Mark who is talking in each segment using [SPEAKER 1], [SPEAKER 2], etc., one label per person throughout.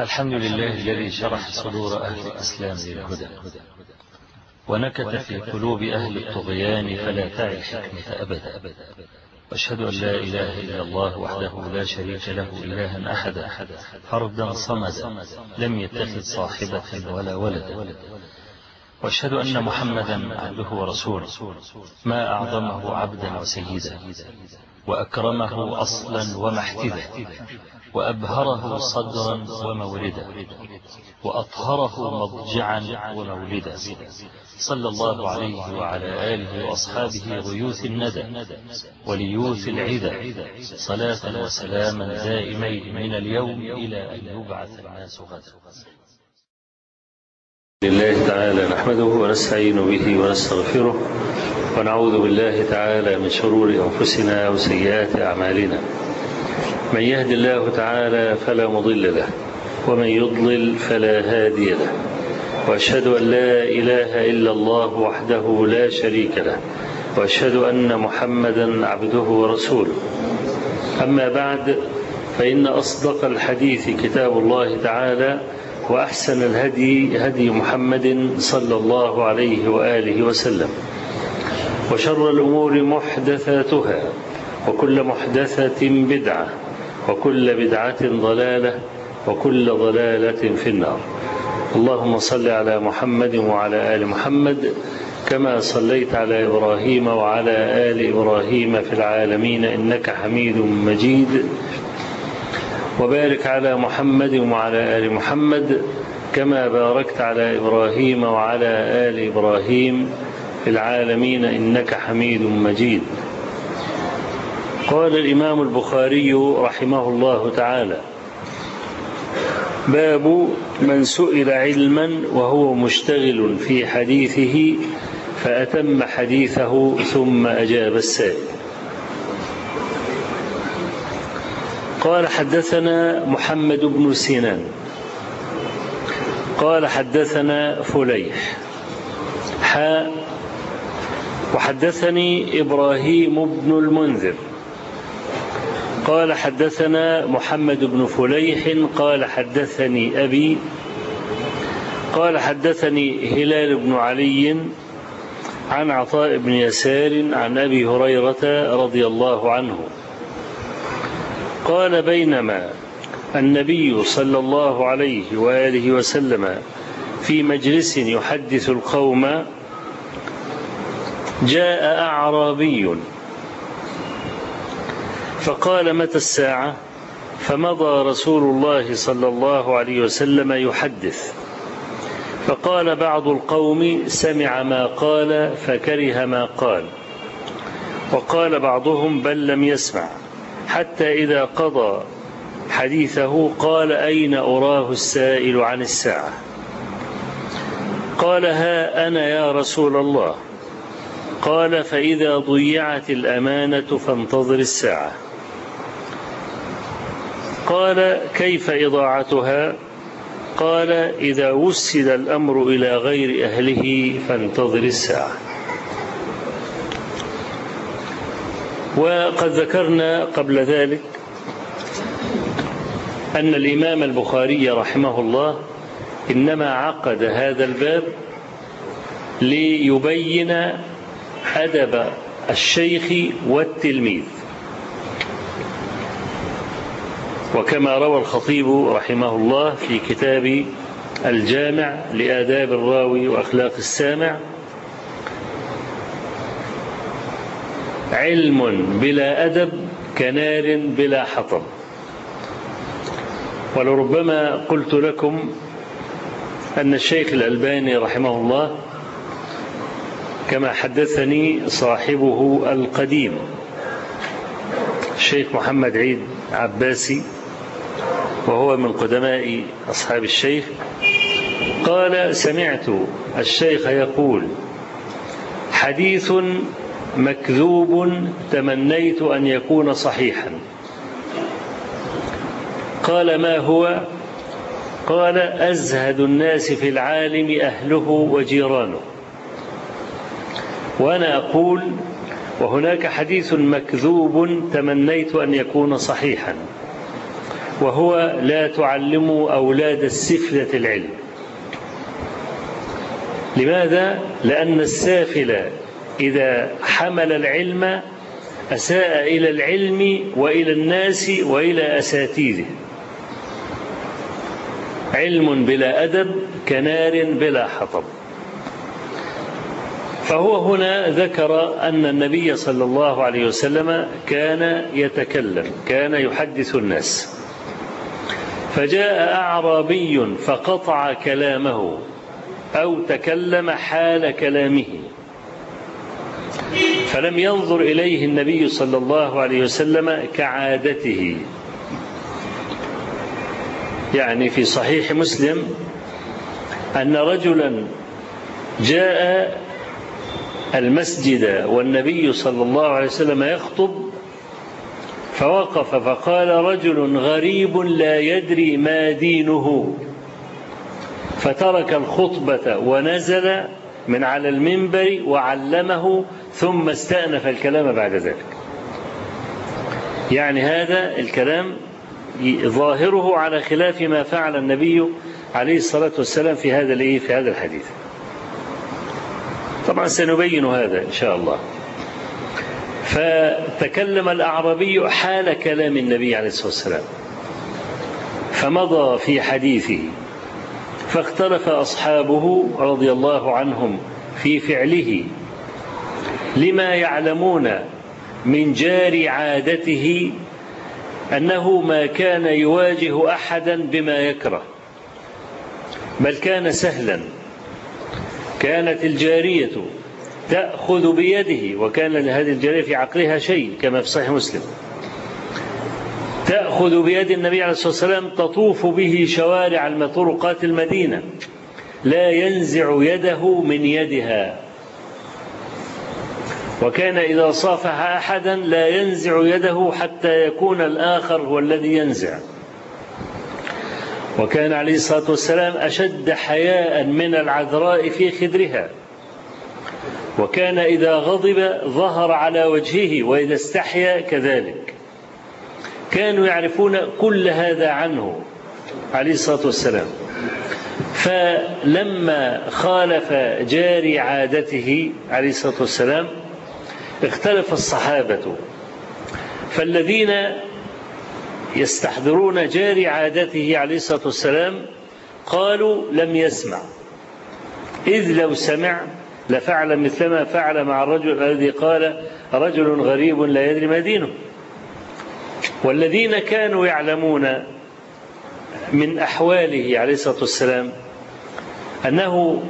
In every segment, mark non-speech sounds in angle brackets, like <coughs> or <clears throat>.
[SPEAKER 1] الحمد لله الذي شرح صدور أهل الإسلام للهدى ونكت في قلوب أهل الطغيان فلا تعي الحكمة أبدا. واشهد أن لا إله إلا الله وحده لا شريك له إلها أحدا فردا صمدا لم يتخذ صاحبة ولا ولدا. وأشهد أن محمدا عبده ورسوله ما أعظمه عبدا وسيدا وأكرمه أصلا ومحتدا. وأبهره صدرا وموردا وأطهره مضجعا ومولدا صلى الله عليه وعلى آله وأصحابه غيوث الندى وليوث العدى صلاة وسلاما دائمين من اليوم إلى أن يبعث الناس غدا.
[SPEAKER 2] لله تعالى نحمده ونستعين به ونستغفره ونعوذ بالله تعالى من شرور أنفسنا وسيئات أعمالنا. من يهد الله تعالى فلا مضل له ومن يضلل فلا هادي له. وأشهد أن لا إله إلا الله وحده لا شريك له وأشهد أن محمدا عبده ورسوله. أما بعد فإن أصدق الحديث كتاب الله تعالى وأحسن الهدي هدي محمد صلى الله عليه وآله وسلم. وشر الأمور محدثاتها وكل محدثة بدعة. وكل بدعة ضلالة وكل ضلالة في النار. اللهم صل على محمد وعلى آل محمد كما صليت على إبراهيم وعلى آل إبراهيم في العالمين إنك حميد مجيد. وبارك على محمد وعلى آل محمد كما باركت على إبراهيم وعلى آل إبراهيم في العالمين إنك حميد مجيد. قال الإمام البخاري رحمه الله تعالى باب من سئل علما وهو مشتغل في حديثه فأتم حديثه ثم أجاب السائل. قال حدثنا محمد بن سنان قال حدثنا فليح حاء وحدثني إبراهيم بن المنذر قال حدثنا محمد بن فليح قال حدثني أبي قال حدثني هلال بن علي عن عطاء بن يسار عن أبي هريرة رضي الله عنه. قال بينما النبي صلى الله عليه وآله وسلم في مجلس يحدث القوم جاء أعرابي فقال متى الساعة؟ فمضى رسول الله صلى الله عليه وسلم يحدث. فقال بعض القوم سمع ما قال فكره ما قال. وقال بعضهم بل لم يسمع. حتى إذا قضى حديثه قال أين أراه السائل عن الساعة؟ قال ها أنا يا رسول الله. قال فإذا ضيعت الأمانة فانتظر الساعة. قال كيف إضاعتها؟ قال إذا وسد الأمر إلى غير أهله فانتظر الساعة. وقد ذكرنا قبل ذلك أن الإمام البخاري رحمه الله إنما عقد هذا الباب ليبين أدب الشيخ والتلميذ. وكما روى الخطيب رحمه الله في كتاب الجامع لآداب الراوي وأخلاق السامع علم بلا أدب كنار بلا حطب. ولربما قلت لكم أن الشيخ الألباني رحمه الله كما حدثني صاحبه القديم الشيخ محمد عيد عباسي. وهو من قدماء أصحاب الشيخ قال سمعت الشيخ يقول حديث مكذوب تمنيت أن يكون صحيحا. قال ما هو؟ قال أزهد الناس في العالم أهله وجيرانه. وأنا أقول وهناك حديث مكذوب تمنيت أن يكون صحيحا. وهو لا تعلموا أولاد السفلة العلم. لماذا؟ لأن السافل إذا حمل العلم أساء إلى العلم وإلى الناس وإلى أساتذه علم بلا أدب كنار بلا حطب. فهو هنا ذكر أن النبي صلى الله عليه وسلم كان يتكلم كان يحدث الناس. فجاء أعرابي فقطع كلامه أو تكلم حال كلامه. فلم ينظر إليه النبي صلى الله عليه وسلم كعادته. يعني في صحيح مسلم أن رجلا جاء المسجد والنبي صلى الله عليه وسلم يخطب فوقف فقال رجل غريب لا يدري ما دينه. فترك الخطبة ونزل من على المنبر وعلمه ثم استأنف الكلام بعد ذلك. يعني هذا الكلام ظاهره على خلاف ما فعل النبي عليه الصلاة والسلام في هذا في هذا الحديث. طبعا سنبين هذا إن شاء الله. فتكلم الأعرابي حال كلام النبي عليه الصلاة والسلام. فمضى في حديثه فاختلف أصحابه رضي الله عنهم في فعله لما يعلمون من جار عادته أنه ما كان يواجه أحدا بما يكره بل كان سهلا. كانت الجارية تأخذ بيده وكان لهذه الجارية في عقلها شيء كما في صحيح مسلم. تأخذ بيد النبي عليه الصلاة والسلام تطوف به شوارع طرقات المدينة. لا ينزع يده من يدها. وكان إذا صافح أحدا لا ينزع يده حتى يكون الآخر هو الذي ينزع. وكان عليه الصلاة والسلام أشد حياء من العذراء في خدرها. وكان إذا غضب ظهر على وجهه وإذا استحيا كذلك. كانوا يعرفون كل هذا عنه عليه الصلاة والسلام. فلما خالف جاري عادته عليه الصلاة والسلام اختلف الصحابة. فالذين يستحضرون جاري عادته عليه الصلاة والسلام قالوا لم يسمع. إذ لو سمع لفعل مثلما فعل مع الرجل الذي قال رجل غريب لا يدري ما دينه. والذين كانوا يعلمون من أحواله عليه الصلاة والسلام أنه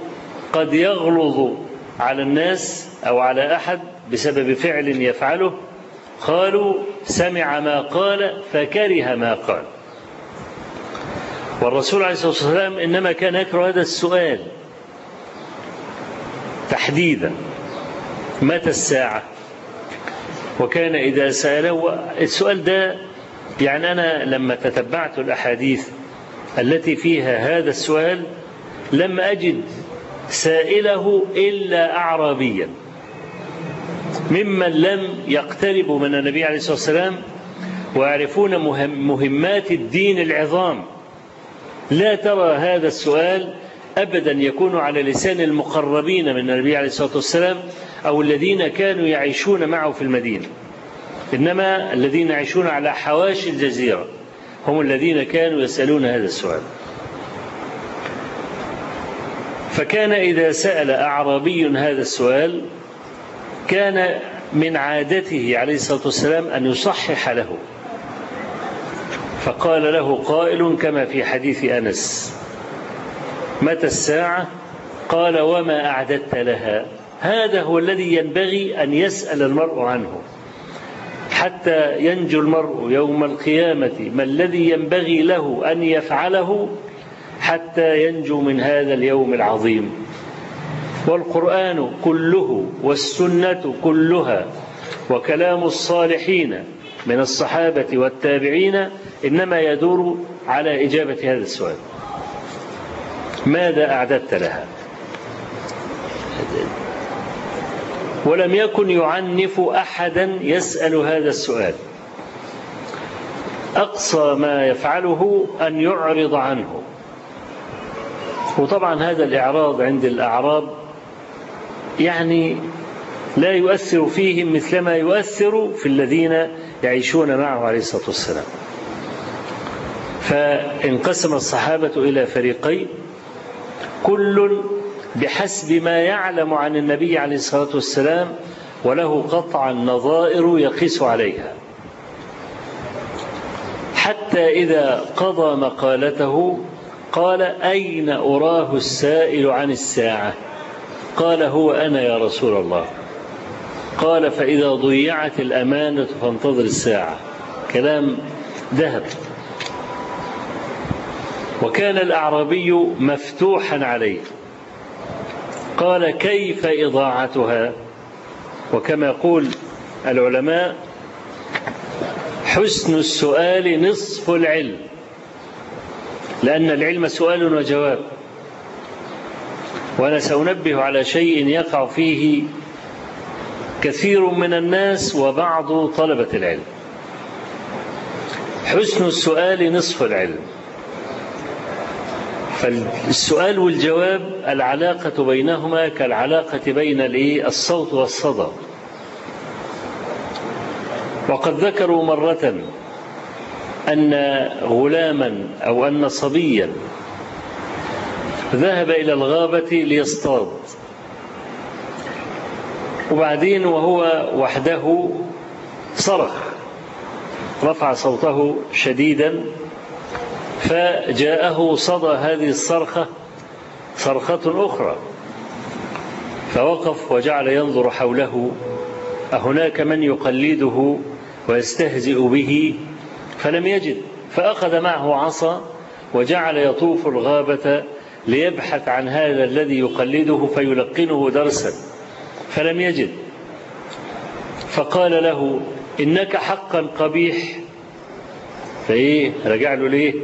[SPEAKER 2] قد يغلظ على الناس أو على أحد بسبب فعل يفعله. قالوا سمع ما قال فكره ما قال. والرسول عليه الصلاة والسلام إنما كان يكره هذا السؤال. تحديدا متى الساعة؟ وكان إذا سأله السؤال ده يعني أنا لما تتبعت الأحاديث التي فيها هذا السؤال لم أجد سائله إلا أعرابيا ممن لم يقتربوا من النبي عليه الصلاة والسلام ويعرفون مهمات الدين العظام. لا ترى هذا السؤال أبدا يكون على لسان المقربين من النبي عليه الصلاة والسلام أو الذين كانوا يعيشون معه في المدينة. إنما الذين يعيشون على حواشي الجزيرة هم الذين كانوا يسألون هذا السؤال. فكان إذا سأل أعرابي هذا السؤال كان من عادته عليه الصلاة والسلام أن يصحح له. فقال له قائل كما في حديث أنس. متى الساعة؟ قال وما أعددت لها. هذا هو الذي ينبغي أن يسأل المرء عنه. حتى ينجو المرء يوم القيامة ما الذي ينبغي له أن يفعله حتى ينجو من هذا اليوم العظيم. والقرآن كله والسنة كلها وكلام الصالحين من الصحابة والتابعين إنما يدور على إجابة هذا السؤال. ماذا أعددت لها؟ ولم يكن يعنف أحدا يسأل هذا السؤال. أقصى ما يفعله أن يعرض عنه. وطبعا هذا الإعراض عند الأعراب يعني لا يؤثر فيهم مثلما يؤثر في الذين يعيشون معه عليه الصلاة والسلام. فانقسم الصحابة إلى فريقين كل بحسب ما يعلم عن النبي عليه الصلاة والسلام وله قطعا نظائر يقيس عليها. حتى إذا قضى مقالته قال أين أراه السائل عن الساعة؟ قال هو أنا يا رسول الله. قال فإذا ضيعت الأمانة فانتظر الساعة. كلام ذهب. وكان الأعرابي مفتوحا عليه. قال كيف إضاعتها؟ وكما يقول العلماء حسن السؤال نصف العلم لأن العلم سؤال وجواب وأنا سأنبه على شيء يقع فيه كثير من الناس وبعض طلبة العلم. حسن السؤال نصف العلم. فالسؤال والجواب العلاقة بينهما كالعلاقة بين الصوت والصدى. وقد ذكروا مرة أن غلاما أو أن صبيا ذهب إلى الغابة ليصطاد. وبعدين وهو وحده صرخ رفع صوته شديدا فجاءه صدى هذه الصرخة صرخة أخرى فوقف وجعل ينظر حوله أهناك من يقلده ويستهزئ به؟ فلم يجد فأخذ معه عصا وجعل يطوف الغابة ليبحث عن هذا الذي يقلده فيلقنه درسا فلم يجد. فقال له إنك حقا قبيح. فإيه رجع له ليه؟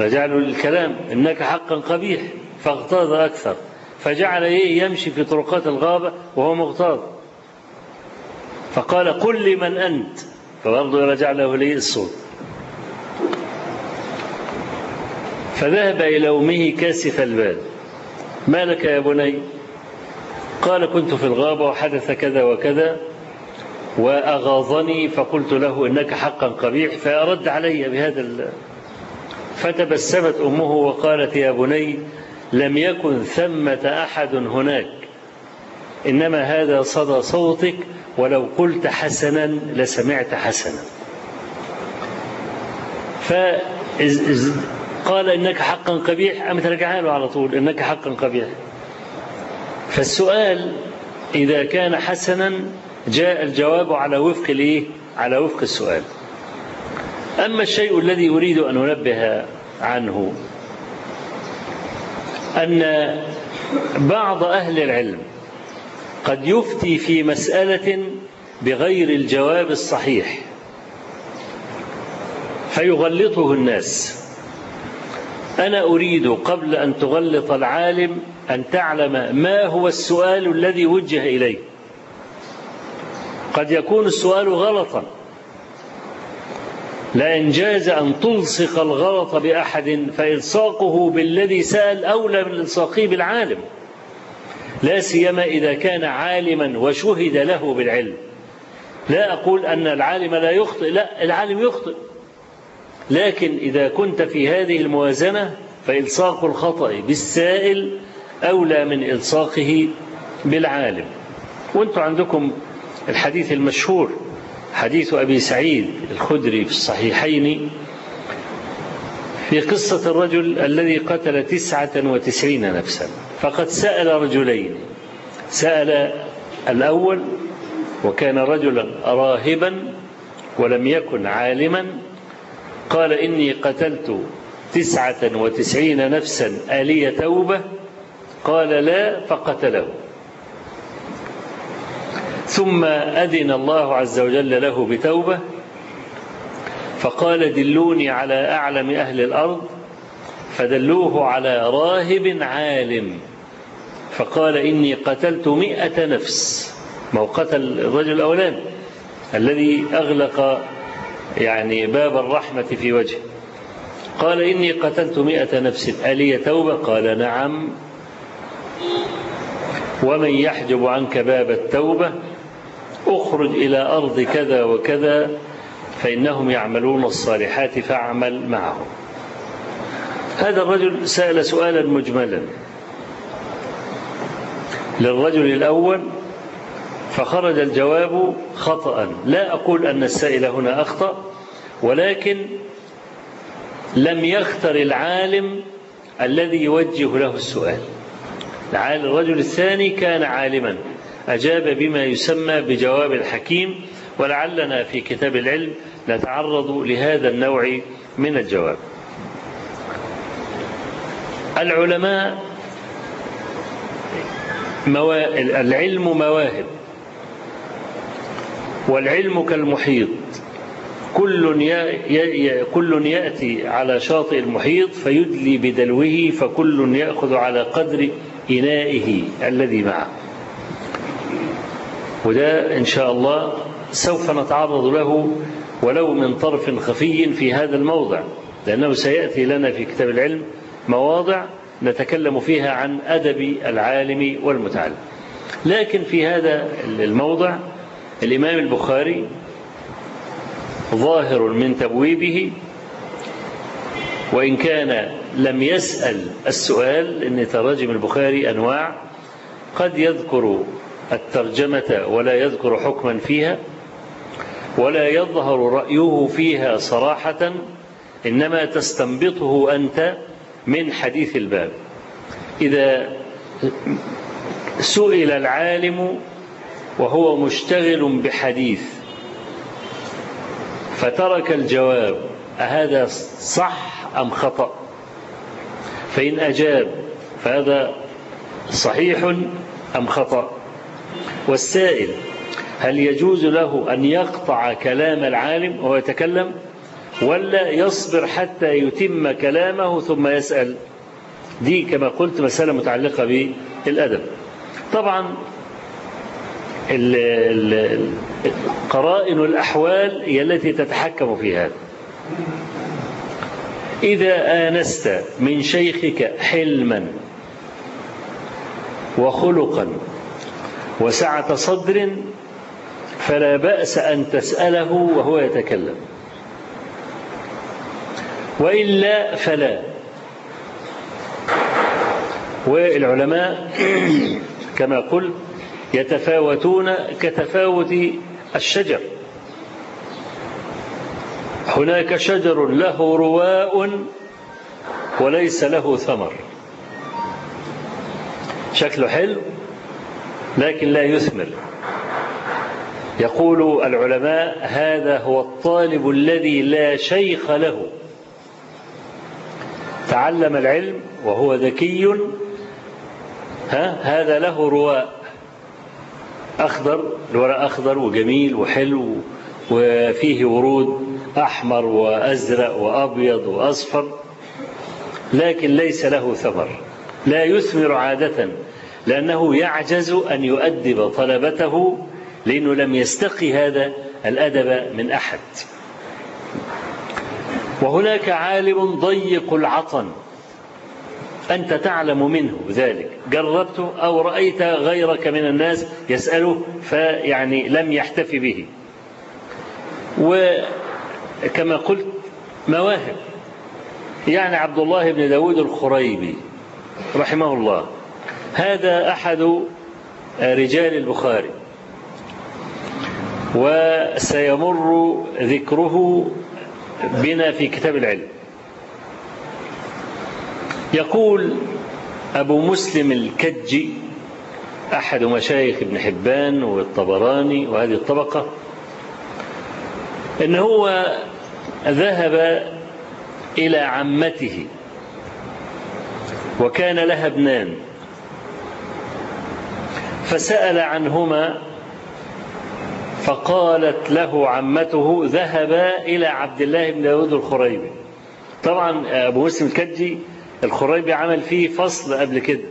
[SPEAKER 2] رجع له الكلام إنك حقا قبيح فاغتاظ أكثر. فجعل إيه يمشي في طرقات الغابة وهو مغتاظ. فقال قل لي من أنت؟ فبرضه رجع له ليه الصوت. فذهب إلى أمه كاسف البال. ما لك يا بني؟ قال كنت في الغابة وحدث كذا وكذا وأغاظني فقلت له إنك حقا قبيح فأرد علي بهذا. فتبسمت أمه وقالت يا بني لم يكن ثمة أحد هناك. إنما هذا صدى صوتك ولو قلت حسنا لسمعت حسنا. فقال إنك حقا قبيح أم ترجعها له على طول؟ إنك حقا قبيح. فالسؤال إذا كان حسنا جاء الجواب على وفق الإيه؟ على وفق السؤال. أما الشيء الذي أريد أن أنبه عنه أن بعض أهل العلم قد يفتي في مسألة بغير الجواب الصحيح فيغلطه الناس. أنا أريد قبل أن تغلط العالم أن تعلم ما هو السؤال الذي وجه إليه. قد يكون السؤال غلطا. لأن جاز أن تلصق الغلط بأحد فإلصاقه بالذي سأل أولى من إلصاقه بالعالم. لا سيما إذا كان عالما وشهد له بالعلم. لا أقول أن العالم لا يخطئ لا العالم يخطئ. لكن إذا كنت في هذه الموازنة فإلصاق الخطأ بالسائل أولى من إلصاقه بالعالم. وأنتم عندكم الحديث المشهور حديث أبي سعيد الخدري في الصحيحين في قصة الرجل الذي قتل تسعة وتسعين نفسا. فقد سأل رجلين. سأل الأول وكان رجلا راهبا ولم يكن عالما. قال إني قتلت تسعة وتسعين نفسا آلية توبة. قال لا فقتله. ثم أذن الله عز وجل له بتوبة فقال دلوني على أعلم أهل الأرض فدلوه على راهب عالم. فقال إني قتلت مئة نفس ما هو قتل الرجل الأولاني الذي أغلق يعني باب الرحمة في وجهه. قال إني قتلت مئة نفس ألي توبة؟ قال نعم. ومن يحجب عنك باب التوبة اخرج إلى أرض كذا وكذا فإنهم يعملون الصالحات فاعمل معهم. هذا الرجل سأل سؤالا مجملا للرجل الأول فخرج الجواب خطأ. لا أقول أن السائل هنا أخطأ ولكن لم يختر العالم الذي يوجه له السؤال. الرجل الثاني كان عالما. أجاب بما يسمى بجواب الحكيم ولعلنا في كتاب العلم نتعرض لهذا النوع من الجواب. العلماء موا... العلم مواهب والعلم كالمحيط. كل ي... كل يأتي على شاطئ المحيط فيدلي بدلوه فكل يأخذ على قدر إنائه الذي معه. وده إن شاء الله سوف نتعرض له ولو من طرف خفي في هذا الموضع لأنه سيأتي لنا في كتاب العلم مواضع نتكلم فيها عن أدب العالم والمتعلم. لكن في هذا الموضع الإمام البخاري ظاهر من تبويبه وإن كان لم يسأل السؤال أن تراجم البخاري أنواع قد يذكر الترجمة ولا يذكر حكما فيها ولا يظهر رأيه فيها صراحة إنما تستنبطه أنت من حديث الباب. إذا سئل العالم وهو مشتغل بحديث فترك الجواب أهذا صح أم خطأ؟ فإن أجاب فهذا صحيح أم خطأ؟ والسائل هل يجوز له أن يقطع كلام العالم وهو يتكلم؟ ولا يصبر حتى يتم كلامه ثم يسأل؟ دي كما قلت مسألة متعلقة بالأدب. طبعا قرائن الأحوال هي التي تتحكم في هذا. إذا آنست من شيخك حلما وخلقا وسعة صدر فلا بأس أن تسأله وهو يتكلم. وإلا فلا. والعلماء كما قلت يتفاوتون كتفاوت الشجر. هناك شجر له رواء وليس له ثمر. شكله حلو لكن لا يثمر. يقول العلماء هذا هو الطالب الذي لا شيخ له. تعلم العلم وهو ذكي. ها هذا له رواء أخضر الورق أخضر وجميل وحلو وفيه ورود أحمر وأزرق وأبيض وأصفر لكن ليس له ثمر. لا يثمر عادة. لأنه يعجز أن يؤدب طلبته لأنه لم يستقي هذا الأدب من أحد. وهناك عالم ضيق العطن. أنت تعلم منه ذلك. جربته أو رأيت غيرك من الناس يسأله فيعني لم يحتفي به. وكما قلت مواهب. يعني عبد الله بن داود الخريبي رحمه الله. هذا أحد رجال البخاري. وسيمر ذكره بنا في كتاب العلم. يقول أبو مسلم الكجي أحد مشايخ ابن حبان والطبراني وهذه الطبقة إن هو ذهب إلى عمته وكان لها ابنان. فسأل عنهما فقالت له عمته ذهبا إلى عبد الله بن داود الخريبي. طبعا أبو مسلم الكجي الخريبي عمل فيه فصل قبل كده.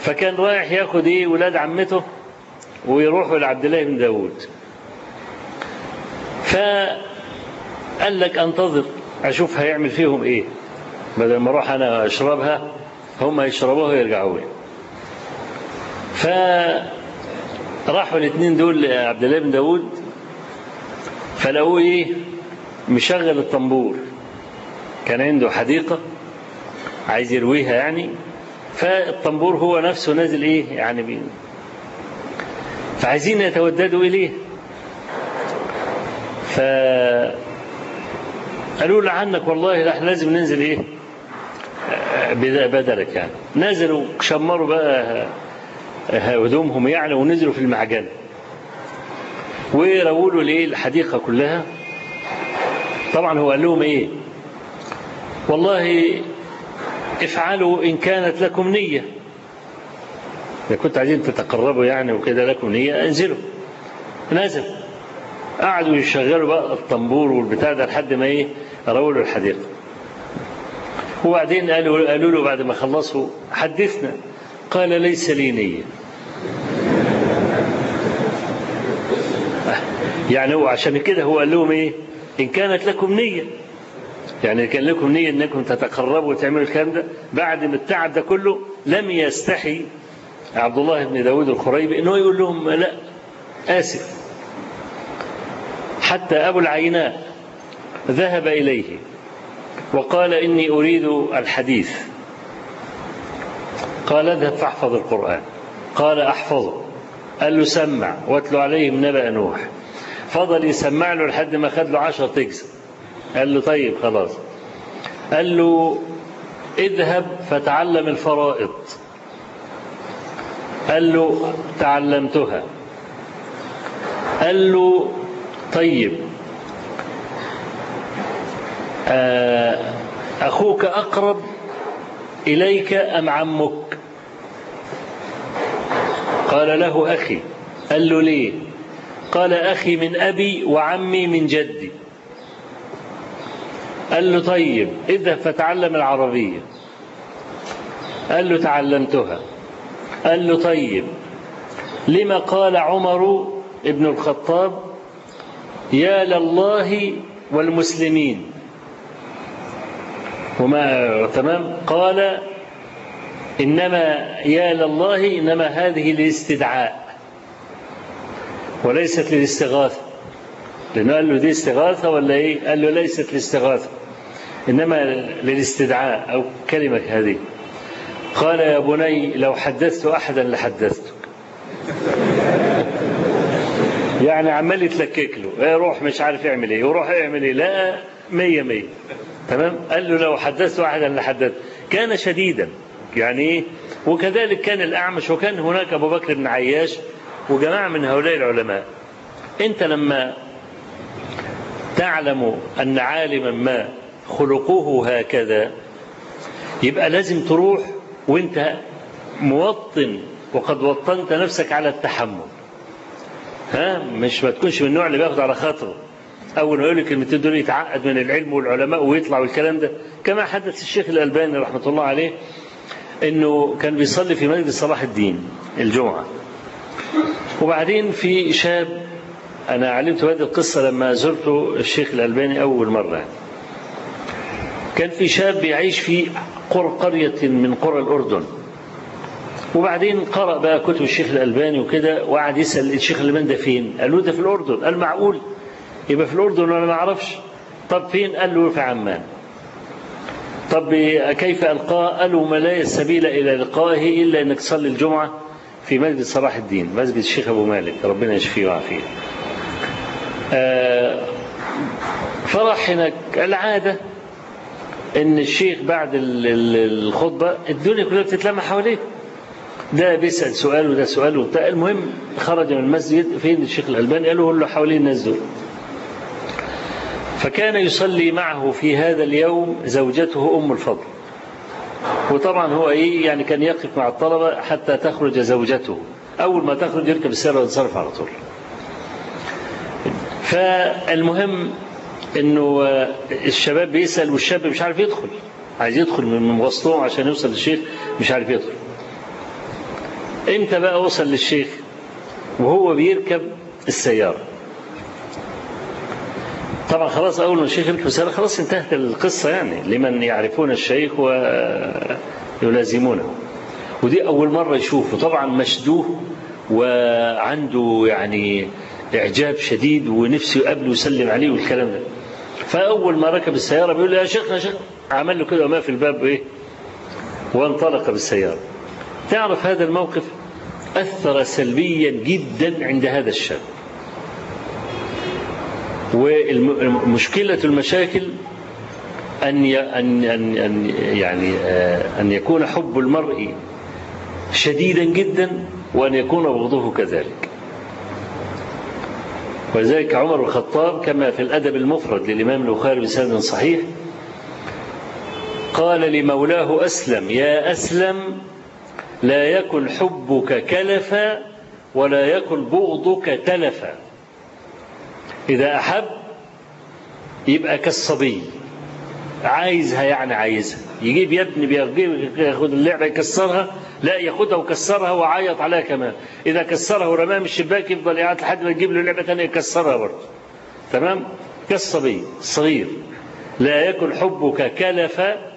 [SPEAKER 2] فكان رايح ياخد إيه ولاد عمته ويروحوا لعبد الله بن داود. فقال لك أنتظر أشوف هيعمل فيهم إيه. بدل ما أروح أنا أشربها هم يشربوها ويرجعوا لي. فراحوا الاثنين دول عبد الله بن داود فلقوه إيه؟ مشغل الطنبور. كان عنده حديقة عايز يرويها يعني فالطنبور هو نفسه نازل إيه؟ يعني بيه فعايزين يتوددوا إليه. قالوا له عنك والله إحنا لازم ننزل إيه؟ بدلك يعني. نزلوا شمروا بقى هدومهم يعني ونزلوا في المعجنة ورووا له الحديقة كلها. طبعا هو قال لهم إيه؟ والله افعلوا إن كانت لكم نية. إذا كنتوا عايزين تتقربوا يعني وكده لكم نية انزلوا. نزل. قعدوا يشغلوا بقى الطنبور والبتاع ده لحد ما إيه؟ رووا له الحديقة. وبعدين قالوا قالوا له بعد ما خلصوا حدثنا. قال ليس لي نية. يعني هو عشان كده هو قال لهم إيه؟ إن كانت لكم نية. يعني كان لكم نية إنكم تتقربوا وتعملوا الكلام ده. بعد ما التعب ده كله لم يستحي عبد الله بن داود الخريبي انه يقول لهم لا آسف. حتى أبو العيناء ذهب إليه وقال إني أريد الحديث. قال اذهب فاحفظ القرآن. قال احفظه. قال له سمع. واتلو عليهم نبأ نوح. فضل يسمع له لحد ما خد له عشر تجزء قال له طيب خلاص. قال له اذهب فتعلم الفرائض. قال له تعلمتها. قال له طيب. أخوك أقرب إليك أم عمك؟ قال له أخي. قال له ليه؟ قال أخي من أبي وعمي من جدي. قال له طيب اذهب فتعلم العربية. قال له تعلمتها. قال له طيب لما قال عمر ابن الخطاب يا لله والمسلمين. وما تمام؟ قال إنما يا لله إنما هذه للاستدعاء وليست للاستغاثة. لأنه قال له دي استغاثة ولا إيه؟ قال له ليست للاستغاثة إنما للاستدعاء أو كلمة هذه. قال يا بني لو حدثت أحدا لحدثتك. يعني عمال يتلكك له إيه روح مش عارف يعمل إيه وروح يعمل إيه؟ لا مية مية. تمام؟ قال له لو حدثت واحدا لحدثت. كان شديدا. يعني إيه؟ وكذلك كان الأعمش وكان هناك أبو بكر بن عياش وجماعة من هؤلاء العلماء. أنت لما تعلم أن عالما ما خلقه هكذا يبقى لازم تروح وأنت موطن وقد وطنت نفسك على التحمل. ها؟ مش ما تكونش من النوع اللي بياخد على خاطره. أول ما يقول لك الكلمتين دول يتعقد من العلم والعلماء ويطلع والكلام ده. كما حدث الشيخ الألباني رحمة الله عليه إنه كان بيصلي في مسجد صلاح الدين الجمعة. وبعدين في شاب أنا علمت هذه القصة لما زرت الشيخ الألباني أول مرة. كان في شاب بيعيش في قرية من قرى الأردن. وبعدين قرأ بقى كتب الشيخ الألباني وكده وقعد يسأل الشيخ الألباني ده فين؟ قال له ده في الأردن قال معقول يبقى في الأردن وأنا ما أعرفش طب فين؟ قال له في عمان؟ طب كيف ألقاه؟ قال له ما لا السبيل إلى لقائه إلا أنك تصلي الجمعة في مسجد صلاح الدين مسجد الشيخ أبو مالك ربنا يشفيه ويعافيه. آه فراح هناك. العادة إن الشيخ بعد الخطبة الدنيا كلها بتتلم حواليه. ده بيسأل سؤال وده سؤال وبتاع. المهم خرج من المسجد فين الشيخ الألباني؟ قالوا له حوالين الناس دول. فكان يصلي معه في هذا اليوم زوجته أم الفضل. وطبعا هو إيه يعني كان يقف مع الطلبة حتى تخرج زوجته. أول ما تخرج يركب السيارة وينصرف على طول. فالمهم إنه الشباب بيسأل والشاب مش عارف يدخل. عايز يدخل من وسطهم عشان يوصل للشيخ مش عارف يدخل. إمتى بقى وصل للشيخ؟ وهو بيركب السيارة. طبعا خلاص أول ما الشيخ رسالة خلاص انتهت القصة يعني لمن يعرفون الشيخ ويلازمونه. ودي أول مرة يشوفه. طبعا مشدوه وعنده يعني إعجاب شديد ونفسه يقابله ويسلم عليه والكلام ده. فأول ما ركب السيارة بيقول يا شيخ يا شيخ عمل له كده وما في الباب إيه؟ وانطلق بالسيارة. تعرف هذا الموقف أثر سلبيا جدا عند هذا الشاب. ومشكلة المشاكل أن أن أن يعني أن يكون حب المرء شديدا جدا وأن يكون بغضه كذلك. ولذلك عمر الخطاب كما في الأدب المفرد للإمام البخاري بسند صحيح قال لمولاه أسلم يا أسلم لا يكن حبك كلفا ولا يكن بغضك تلفا. إذا أحب يبقى كالصبي. عايزها يعني عايزها. يجيب يا ابني ياخد اللعبة يكسرها لا ياخدها وكسرها وعيط عليها كمان. إذا كسرها ورماها من الشباك يفضل يعيط لحد ما يجيب له لعبة ثانية يكسرها برضه. تمام؟ كالصبي الصغير. لا يكن حبك كلفا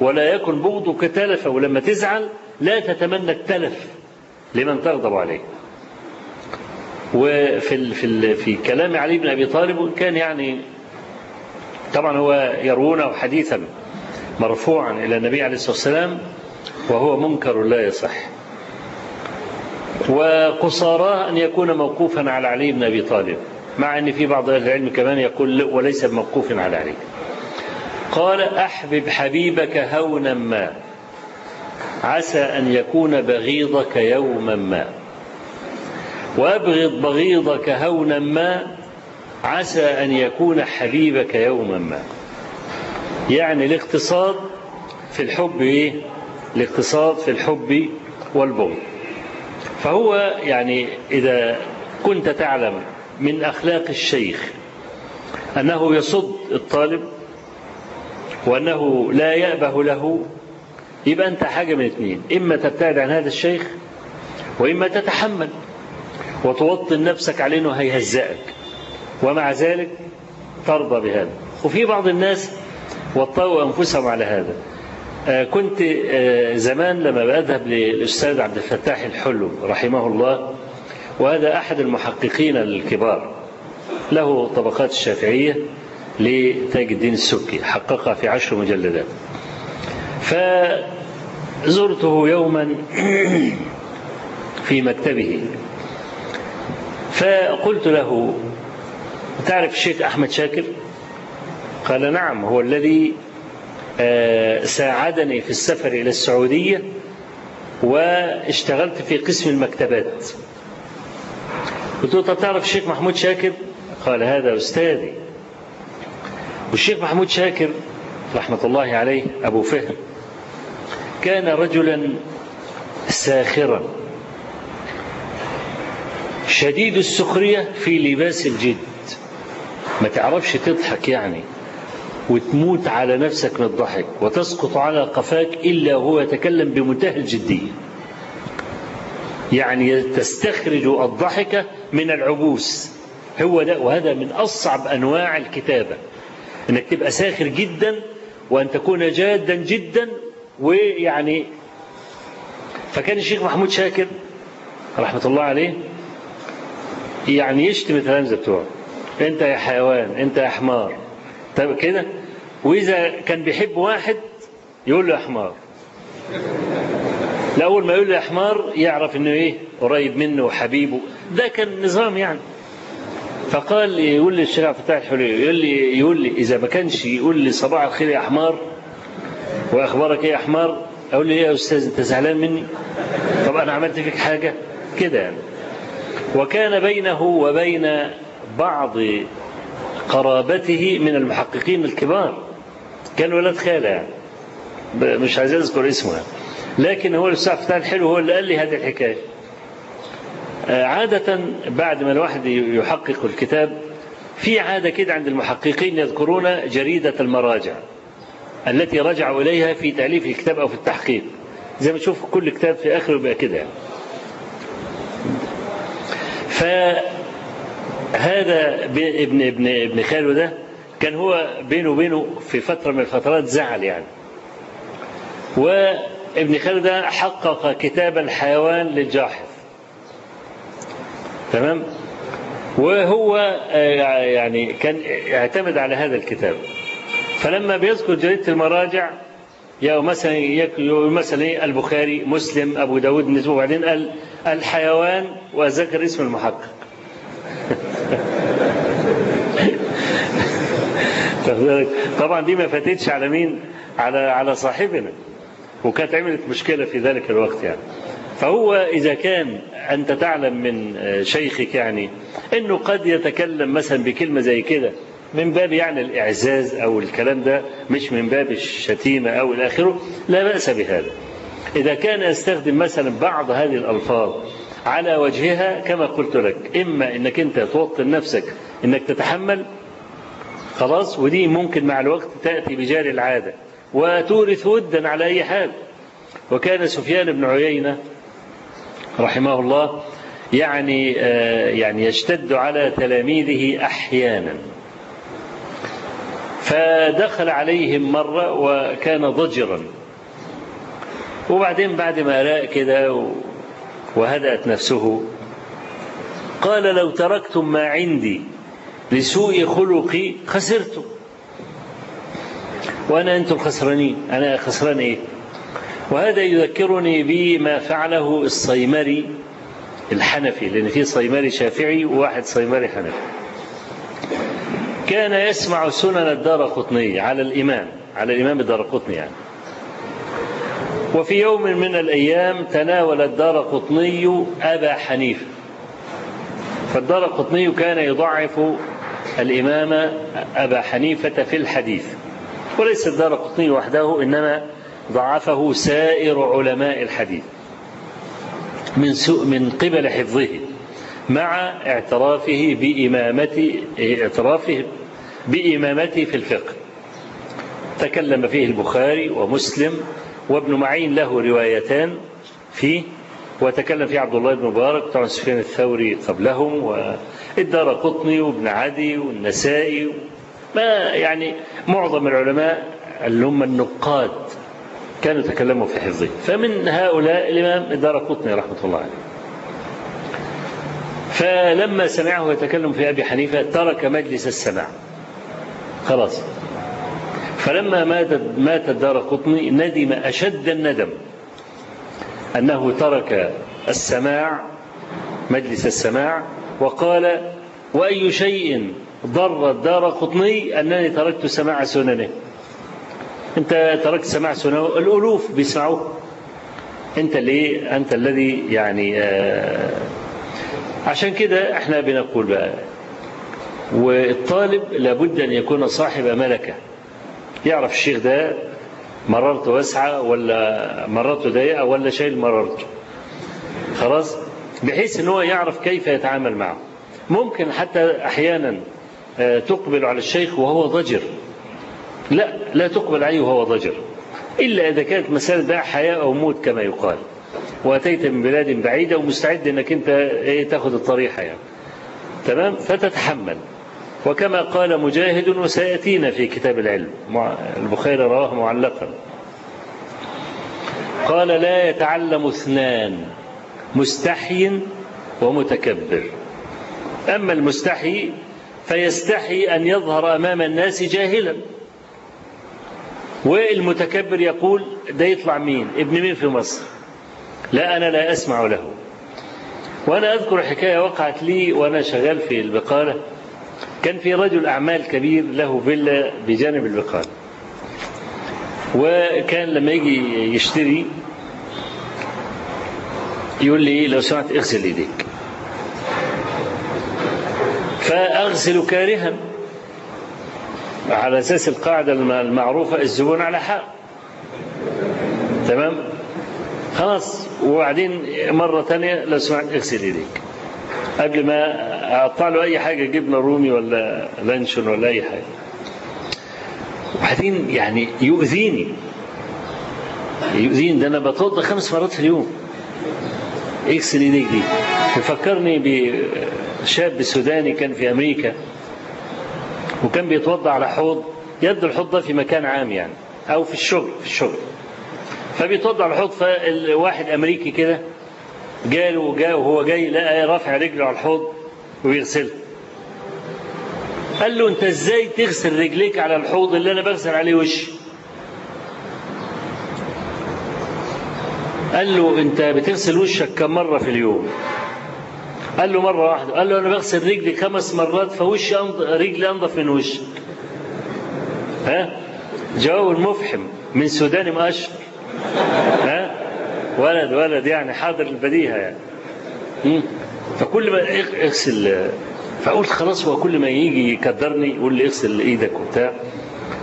[SPEAKER 2] ولا يكن بغضك تلفا ولما تزعل لا تتمنى التلف لمن تغضب عليه وفي ال في ال في كلام علي بن أبي طالب كان يعني طبعا هو يروونه حديثا مرفوعا إلى النبي عليه الصلاة والسلام وهو منكر لا يصح. وقصاراه أن يكون موقوفا على علي بن أبي طالب مع أن في بعض أهل العلم كمان يقول وليس موقوف على علي. قال أحبب حبيبك هونا ما عسى أن يكون بغيضك يوما ما. وابغض بغيضك هونا ما عسى أن يكون حبيبك يوما ما. يعني الاقتصاد في الحب إيه؟ الاقتصاد في الحب والبغض. فهو يعني إذا كنت تعلم من أخلاق الشيخ أنه يصد الطالب وأنه لا يأبه له يبقى أنت حاجة من اثنين إما تبتعد عن هذا الشيخ وإما تتحمل. وتوطن نفسك عليه إنه هيهزئك. ومع ذلك ترضى بهذا. وفي بعض الناس وطوا أنفسهم على هذا. آه كنت آه زمان لما بذهب للأستاذ عبد الفتاح الحلو رحمه الله وهذا أحد المحققين الكبار له طبقات الشافعية لتاج الدين السبكي حققها في عشر مجلدات. فزرته يوما <clears throat> في مكتبه. فقلت له تعرف الشيخ أحمد شاكر؟ قال نعم هو الذي ساعدني في السفر إلى السعودية واشتغلت في قسم المكتبات. قلت له طب تعرف الشيخ محمود شاكر؟ قال هذا أستاذي. والشيخ محمود شاكر رحمة الله عليه أبو فهم كان رجلا ساخرا. شديد السخرية في لباس الجد. ما تعرفش تضحك يعني وتموت على نفسك من الضحك وتسقط على قفاك إلا وهو يتكلم بمنتهى الجدية. يعني تستخرج الضحك من العبوس. هو ده وهذا من أصعب أنواع الكتابة. أنك تبقى ساخر جدا وأن تكون جادا جدا ويعني فكان الشيخ محمود شاكر رحمة الله عليه يعني يشتم التلامذة بتوعه انت يا حيوان انت يا حمار. طب كده؟ وإذا كان بيحب واحد يقول له يا حمار. لا أول ما يقول له يا حمار يعرف إنه إيه؟ قريب منه وحبيبه. ده كان نظام يعني. فقال يقول لي الشيخ الفتاح الحلي يقول لي يقول لي إذا ما كانش يقول لي صباح الخير يا حمار وأخبارك إيه يا حمار؟ أقول له إيه يا أستاذ أنت زعلان مني؟ طب أنا عملت فيك حاجة؟ كده يعني. وكان بينه وبين بعض قرابته من المحققين الكبار كان ولاد خالة يعني مش عايز أذكر اسمه يعني. لكن هو الاستاذ فتح الحلو هو اللي قال لي هذه الحكاية عادة بعد ما الواحد يحقق الكتاب في عادة كده عند المحققين يذكرون جريدة المراجع التي رجعوا إليها في تأليف الكتاب أو في التحقيق زي ما تشوف كل كتاب في آخره بقى كده يعني. هذا ابن ابن ابن خاله ده كان هو بينه وبينه في فترة من الفترات زعل يعني. وابن خاله ده حقق كتاب الحيوان للجاحظ. تمام؟ وهو يعني كان يعتمد على هذا الكتاب. فلما بيذكر جريدة المراجع يا مثلا مثلا البخاري مسلم أبو داود نسبه وبعدين قال الحيوان وذكر اسم المحقق. <laughs> طبعا دي ما فاتتش على مين؟ على على صاحبنا. وكانت عملت مشكلة في ذلك الوقت يعني. فهو إذا كان أنت تعلم من شيخك يعني إنه قد يتكلم مثلا بكلمة زي كده من باب يعني الإعزاز أو الكلام ده مش من باب الشتيمة أو إلى آخره لا بأس بهذا. إذا كان يستخدم مثلا بعض هذه الألفاظ على وجهها كما قلت لك إما إنك أنت توطن نفسك إنك تتحمل خلاص ودي ممكن مع الوقت تأتي بجاري العادة. وتورث ودا على أي حال. وكان سفيان بن عيينة رحمه الله يعني يعني يشتد على تلاميذه أحيانا. فدخل عليهم مرة وكان ضجرا. وبعدين بعد ما راء كده وهدأت نفسه. قال لو تركتم ما عندي لسوء خلقي خسرتم. وأنا أنتم خسرانين أنا خسران إيه؟ وهذا يذكرني بما فعله الصيمري الحنفي لأن في صيمري شافعي وواحد صيمري حنفي. كان يسمع سنن الدار قطني على الإمام على الإمام الدار قطني يعني. وفي يوم من الأيام تناول الدار قطني أبا حنيفة. فالدار قطني كان يضعف الإمام أبا حنيفة في الحديث. وليس الدار قطني وحده إنما ضعفه سائر علماء الحديث من سوء من قبل حفظه. مع اعترافه بإمامته اعترافه بإمامته في الفقه. تكلم فيه البخاري ومسلم وابن معين له روايتان فيه وتكلم فيه عبد الله بن مبارك طبعا سفيان الثوري قبلهم والدار قطني وابن عدي والنسائي. ما يعني معظم العلماء اللي هم النقاد كانوا تكلموا في حفظه. فمن هؤلاء الإمام الدار قطني رحمة الله عليه. فلما سمعه يتكلم في أبي حنيفة ترك مجلس السماع. خلاص. فلما مات مات الدار قطني ندم أشد الندم أنه ترك السماع مجلس السماع وقال وأي شيء ضر الدار قطني أنني تركت سماع سننه. أنت تركت سماع سننه الألوف بيسمعوه. أنت اللي أنت الذي يعني آه عشان كده إحنا بنقول بقى والطالب لابد أن يكون صاحب ملكة. يعرف الشيخ ده مررته واسعة ولا مررته ضيقة ولا شايل مررته. خلاص؟ بحيث إن هو يعرف كيف يتعامل معه. ممكن حتى أحيانا تقبل على الشيخ وهو ضجر. لا لا تقبل عليه وهو ضجر. إلا إذا كانت مسألة ده حياة أو موت كما يقال. واتيت من بلاد بعيدة ومستعد إنك أنت إيه تأخذ الطريحه يعني. تمام؟ فتتحمل. وكما قال مجاهد وسيأتينا في كتاب العلم. البخاري رواه معلقا. قال لا يتعلم اثنان مستحي ومتكبر. أما المستحي فيستحي أن يظهر أمام الناس جاهلا. والمتكبر يقول ده يطلع مين؟ ابن مين في مصر؟ لا أنا لا أسمع له. وأنا أذكر حكاية وقعت لي وأنا شغال في البقالة. كان في رجل أعمال كبير له فيلا بجانب البقالة. وكان لما يجي يشتري يقول لي لو سمحت اغسل إيديك. فأغسل كارها على أساس القاعدة المعروفة الزبون على حق تمام؟ خلاص وبعدين مرة ثانية لو سمحت اغسل ايديك. قبل ما أقطع له أي حاجة جبنة رومي ولا لانشون ولا أي حاجة. وبعدين يعني يؤذيني. يؤذيني ده أنا بتوضى خمس مرات في اليوم. اغسل ايديك دي. يفكرني بشاب سوداني كان في أمريكا وكان بيتوضا على حوض يبدو الحوض ده في مكان عام يعني أو في الشغل في الشغل. فبيتوضا على الحوض فواحد أمريكي كده جاله وجاء وهو جاي لقى رافع رجله على الحوض وبيغسلها قال له أنت إزاي تغسل رجليك على الحوض اللي أنا بغسل عليه وشي؟ قال له أنت بتغسل وشك كم مرة في اليوم؟ قال له مرة واحدة. قال له أنا بغسل رجلي خمس مرات فوشي أنض... رجلي أنضف من وشك ها؟ جواب المفحم من سوداني مؤشر. ها؟ ولد ولد يعني حاضر البديهة يعني. فكل ما اغسل فقلت خلاص هو كل ما يجي يكدرني يقول لي اغسل إيدك وبتاع.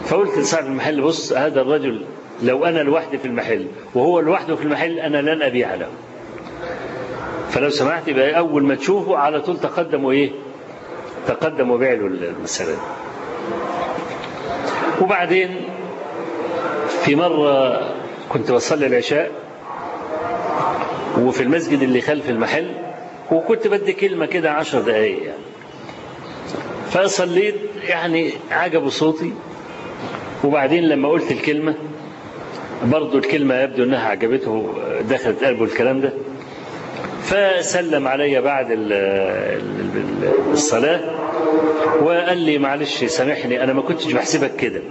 [SPEAKER 2] فقلت لصاحب المحل بص هذا الرجل لو أنا لوحدي في المحل وهو لوحده في المحل أنا لن أبيع له. فلو سمحت يبقى أول ما تشوفه على طول تقدم وايه تقدم وبيع له المسألة وبعدين في مرة كنت بصلي العشاء وفي المسجد اللي خلف المحل وكنت بدي كلمة كده عشر دقايق يعني. فصليت يعني عجبوا صوتي. وبعدين لما قلت الكلمة برضو الكلمة يبدو أنها عجبته دخلت قلبه الكلام ده. فسلم علي بعد الصلاة وقال لي معلش سامحني أنا ما كنتش بحسبك كده.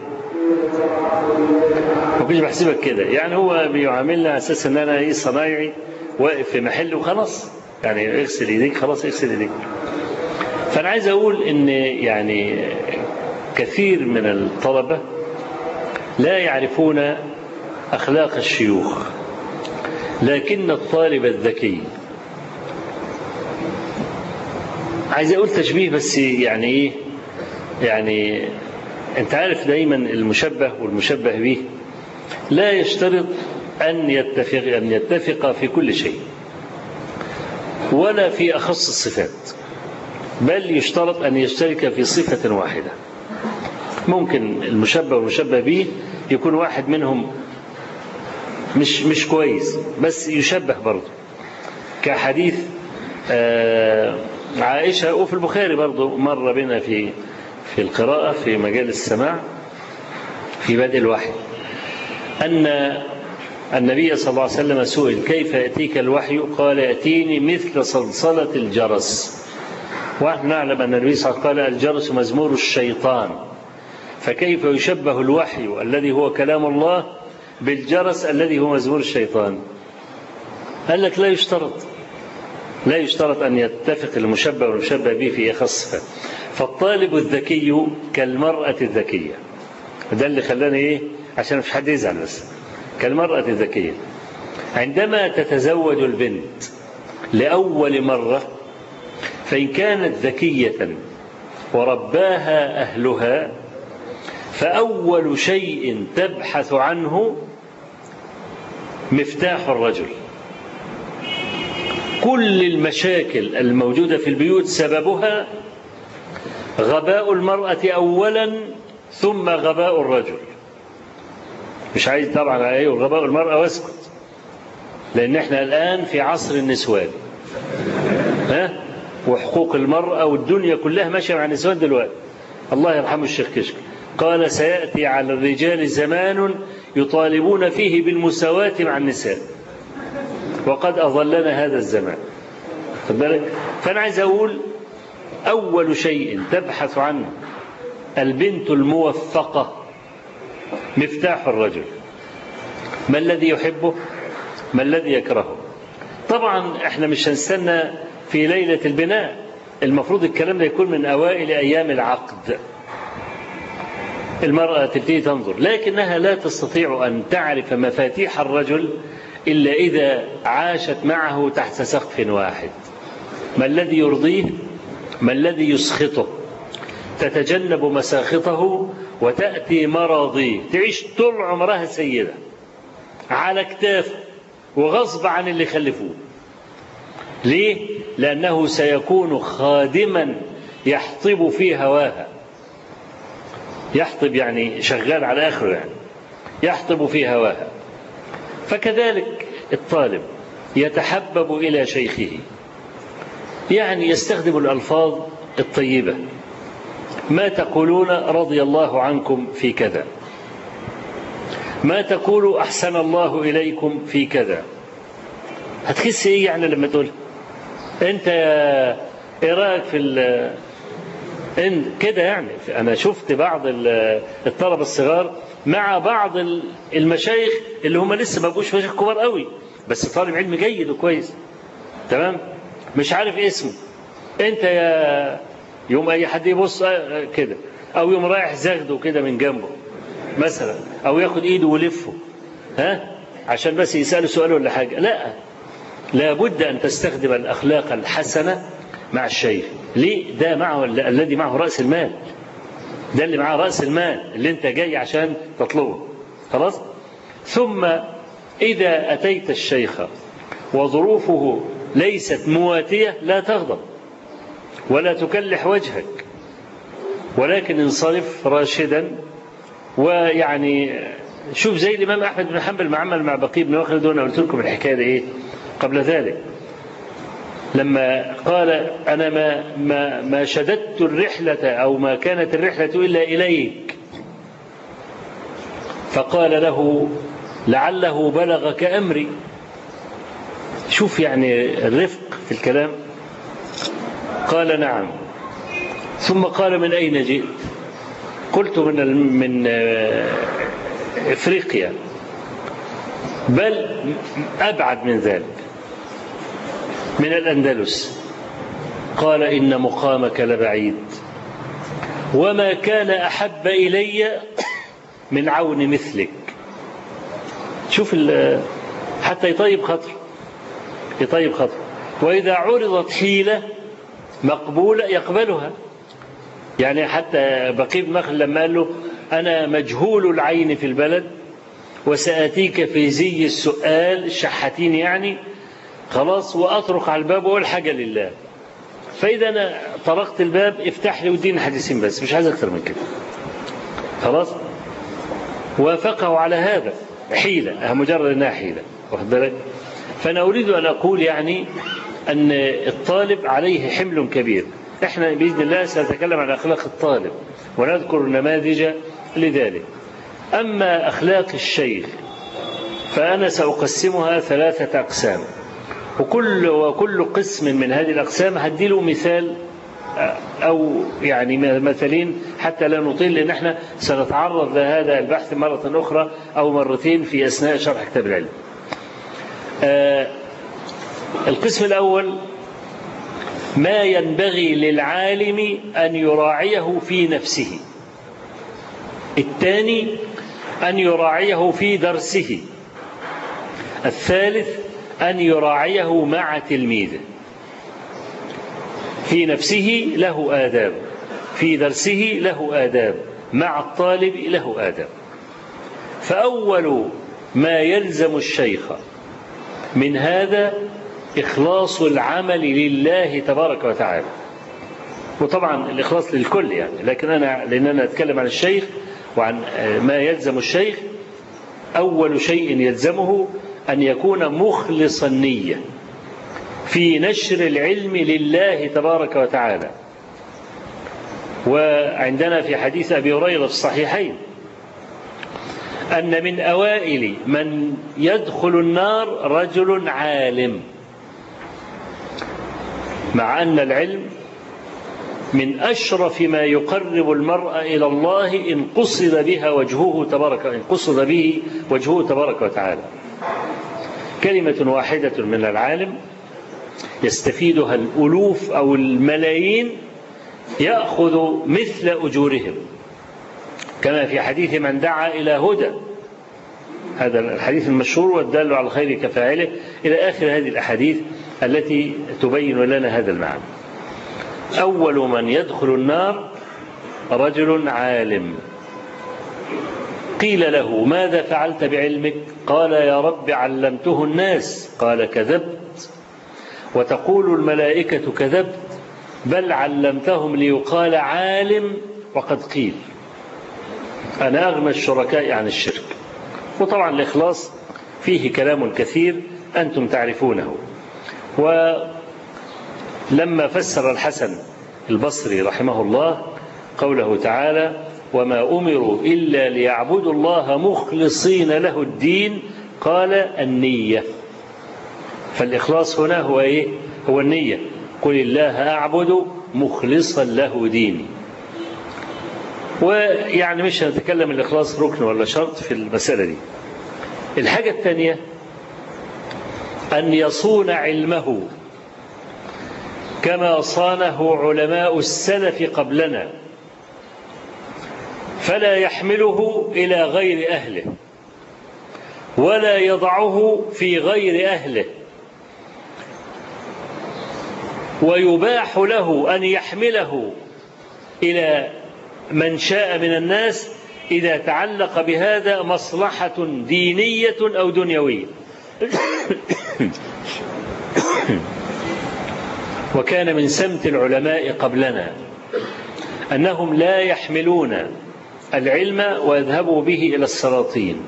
[SPEAKER 2] ما كنتش بحسبك كده. يعني هو بيعاملنا على أساس أن أنا إيه صنايعي واقف في محل وخلاص. يعني اغسل إيديك خلاص اغسل إيديك. فأنا عايز أقول إن يعني كثير من الطلبة لا يعرفون أخلاق الشيوخ. لكن الطالب الذكي عايز أقول تشبيه بس يعني إيه؟ يعني أنت عارف دايما المشبه والمشبه به لا يشترط أن يتفق أن يتفق في كل شيء ولا في أخص الصفات بل يشترط أن يشترك في صفة واحدة. ممكن المشبه والمشبه به يكون واحد منهم مش مش كويس بس يشبه برضه. كحديث عائشة وفي البخاري برضه مر بنا في في القراءة في مجال السماع في بدء الوحي. أن النبي صلى الله عليه وسلم سئل كيف يأتيك الوحي؟ قال يأتيني مثل صلصلة الجرس. ونحن نعلم أن النبي صلى الله عليه وسلم قال الجرس مزمور الشيطان. فكيف يشبه الوحي الذي هو كلام الله بالجرس الذي هو مزمور الشيطان؟ قال لك لا يشترط. لا يشترط أن يتفق المشبه والمشبه به في أخص فالطالب الذكي كالمرأة الذكية. ده اللي خلاني إيه؟ عشان مش حد يزعل بس. كالمرأة الذكية. عندما تتزوج البنت لأول مرة فإن كانت ذكية ورباها أهلها فأول شيء تبحث عنه مفتاح الرجل. كل المشاكل الموجودة في البيوت سببها غباء المرأة أولا ثم غباء الرجل. مش عايز طبعا إيه غباء المرأة واسكت. لأن إحنا الآن في عصر النسوان. ها؟ وحقوق المرأة والدنيا كلها ماشية مع النسوان دلوقتي. الله يرحمه الشيخ كشك. قال سيأتي على الرجال زمان يطالبون فيه بالمساواة مع النساء. وقد أظلنا هذا الزمان. فأنا عايز أقول أول شيء تبحث عنه البنت الموفقة مفتاح الرجل. ما الذي يحبه؟ ما الذي يكرهه؟ طبعا إحنا مش هنستنى في ليلة البناء. المفروض الكلام ده يكون من أوائل أيام العقد. المرأة تبتدي تنظر لكنها لا تستطيع أن تعرف مفاتيح الرجل إلا إذا عاشت معه تحت سقف واحد. ما الذي يرضيه؟ ما الذي يسخطه؟ تتجنب مساخطه وتأتي مراضيه تعيش طول عمرها سيدة. على كتاف وغصب عن اللي خلفوه ليه؟ لأنه سيكون خادما يحطب في هواها. يحطب يعني شغال على آخره يعني. يحطب في هواها. فكذلك الطالب يتحبب إلى شيخه. يعني يستخدم الألفاظ الطيبة. ما تقولون رضي الله عنكم في كذا. ما تقول أحسن الله إليكم في كذا. هتحس إيه يعني لما تقول أنت إيه رأيك في إن كده يعني؟ أنا شفت بعض الطلبة الصغار مع بعض المشايخ اللي هم لسه ما بقوش مشايخ كبار قوي بس طالب علم جيد وكويس. تمام؟ مش عارف اسمه. انت يا يوم اي حد يبص كده. أو يوم رايح زغده كده من جنبه مثلا أو ياخد ايده ويلفه ها؟ عشان بس يسأله سؤال ولا حاجة. لا. لابد أن تستخدم الأخلاق الحسنة مع الشيخ. ليه؟ ده معه الذي معه رأس المال. ده اللي معاه رأس المال اللي انت جاي عشان تطلبه. خلاص؟ ثم إذا أتيت الشيخ وظروفه ليست مواتية لا تغضب ولا تكلح وجهك ولكن انصرف راشدا ويعني شوف زي الإمام أحمد بن حنبل ما عمل مع بقي بن مخلد وأنا قلت لكم الحكاية دي إيه قبل ذلك. لما قال أنا ما ما ما شددت الرحلة أو ما كانت الرحلة إلا إليك فقال له لعله بلغك أمري. شوف يعني الرفق في الكلام. قال نعم. ثم قال من أين جئت؟ قلت من من إفريقيا. بل أبعد من ذلك. من الأندلس. قال إن مقامك لبعيد. وما كان أحب إلي من عون مثلك. شوف حتى يطيب خطر يطيب خطر وإذا عرضت حيلة مقبولة يقبلها. يعني حتى بقي بن مخل لما قال له أنا مجهول العين في البلد وسآتيك في زي السؤال الشحاتين يعني خلاص وأطرق على الباب وأقول حاجة لله. فإذا أنا طرقت الباب افتح لي وديني حديثين بس مش عايز أكتر من كده. خلاص؟ وافقه على هذا. حيلة مجرد أنها حيلة. واخد بالك؟ فأنا أريد أن أقول يعني أن الطالب عليه حمل كبير. إحنا بإذن الله سنتكلم عن أخلاق الطالب ونذكر نماذج لذلك. أما أخلاق الشيخ فأنا سأقسمها ثلاثة أقسام. وكل وكل قسم من هذه الأقسام هديله مثال أو يعني مثلين حتى لا نطيل لأن إحنا سنتعرض لهذا البحث مرة أخرى أو مرتين في أثناء شرح كتاب العلم. آه القسم الأول ما ينبغي للعالم أن يراعيه في نفسه. الثاني أن يراعيه في درسه. الثالث أن يراعيه مع تلميذه. في نفسه له آداب في درسه له آداب مع الطالب له آداب. فأول ما يلزم الشيخ من هذا إخلاص العمل لله تبارك وتعالى. وطبعا الإخلاص للكل يعني لكن أنا لأن أنا أتكلم عن الشيخ وعن ما يلزم الشيخ أول شيء يلزمه أن يكون مخلص النية في نشر العلم لله تبارك وتعالى. وعندنا في حديث أبي هريرة في الصحيحين أن من أوائل من يدخل النار رجل عالم. مع أن العلم من أشرف ما يقرب المرء إلى الله إن قصد بها وجهه تبارك إن قصد به وجهه تبارك وتعالى. كلمة واحدة من العالم يستفيدها الألوف أو الملايين يأخذ مثل أجورهم. كما في حديث من دعا إلى هدى. هذا الحديث المشهور والدال على الخير كفاعله إلى آخر هذه الأحاديث التي تبين لنا هذا المعنى. أول من يدخل النار رجل عالم. قيل له ماذا فعلت بعلمك؟ قال يا رب علمته الناس. قال كذبت. وتقول الملائكة كذبت. بل علمتهم ليقال عالم وقد قيل. أنا أغنى الشركاء عن الشرك. وطبعا الإخلاص فيه كلام كثير أنتم تعرفونه. ولما فسر الحسن البصري رحمه الله قوله تعالى وما أمروا إلا ليعبدوا الله مخلصين له الدين قال النية فالإخلاص هنا هو إيه؟ هو النية. قل الله أعبد مخلصا له ديني ويعني مش هنتكلم الإخلاص ركن ولا شرط في المسألة دي. الحاجة الثانية أن يصون علمه كما صانه علماء السلف قبلنا فلا يحمله إلى غير أهله ولا يضعه في غير أهله. ويباح له أن يحمله إلى من شاء من الناس إذا تعلق بهذا مصلحة دينية أو دنيوية. <coughs> وكان من سمت العلماء قبلنا أنهم لا يحملون العلم ويذهبوا به إلى السلاطين.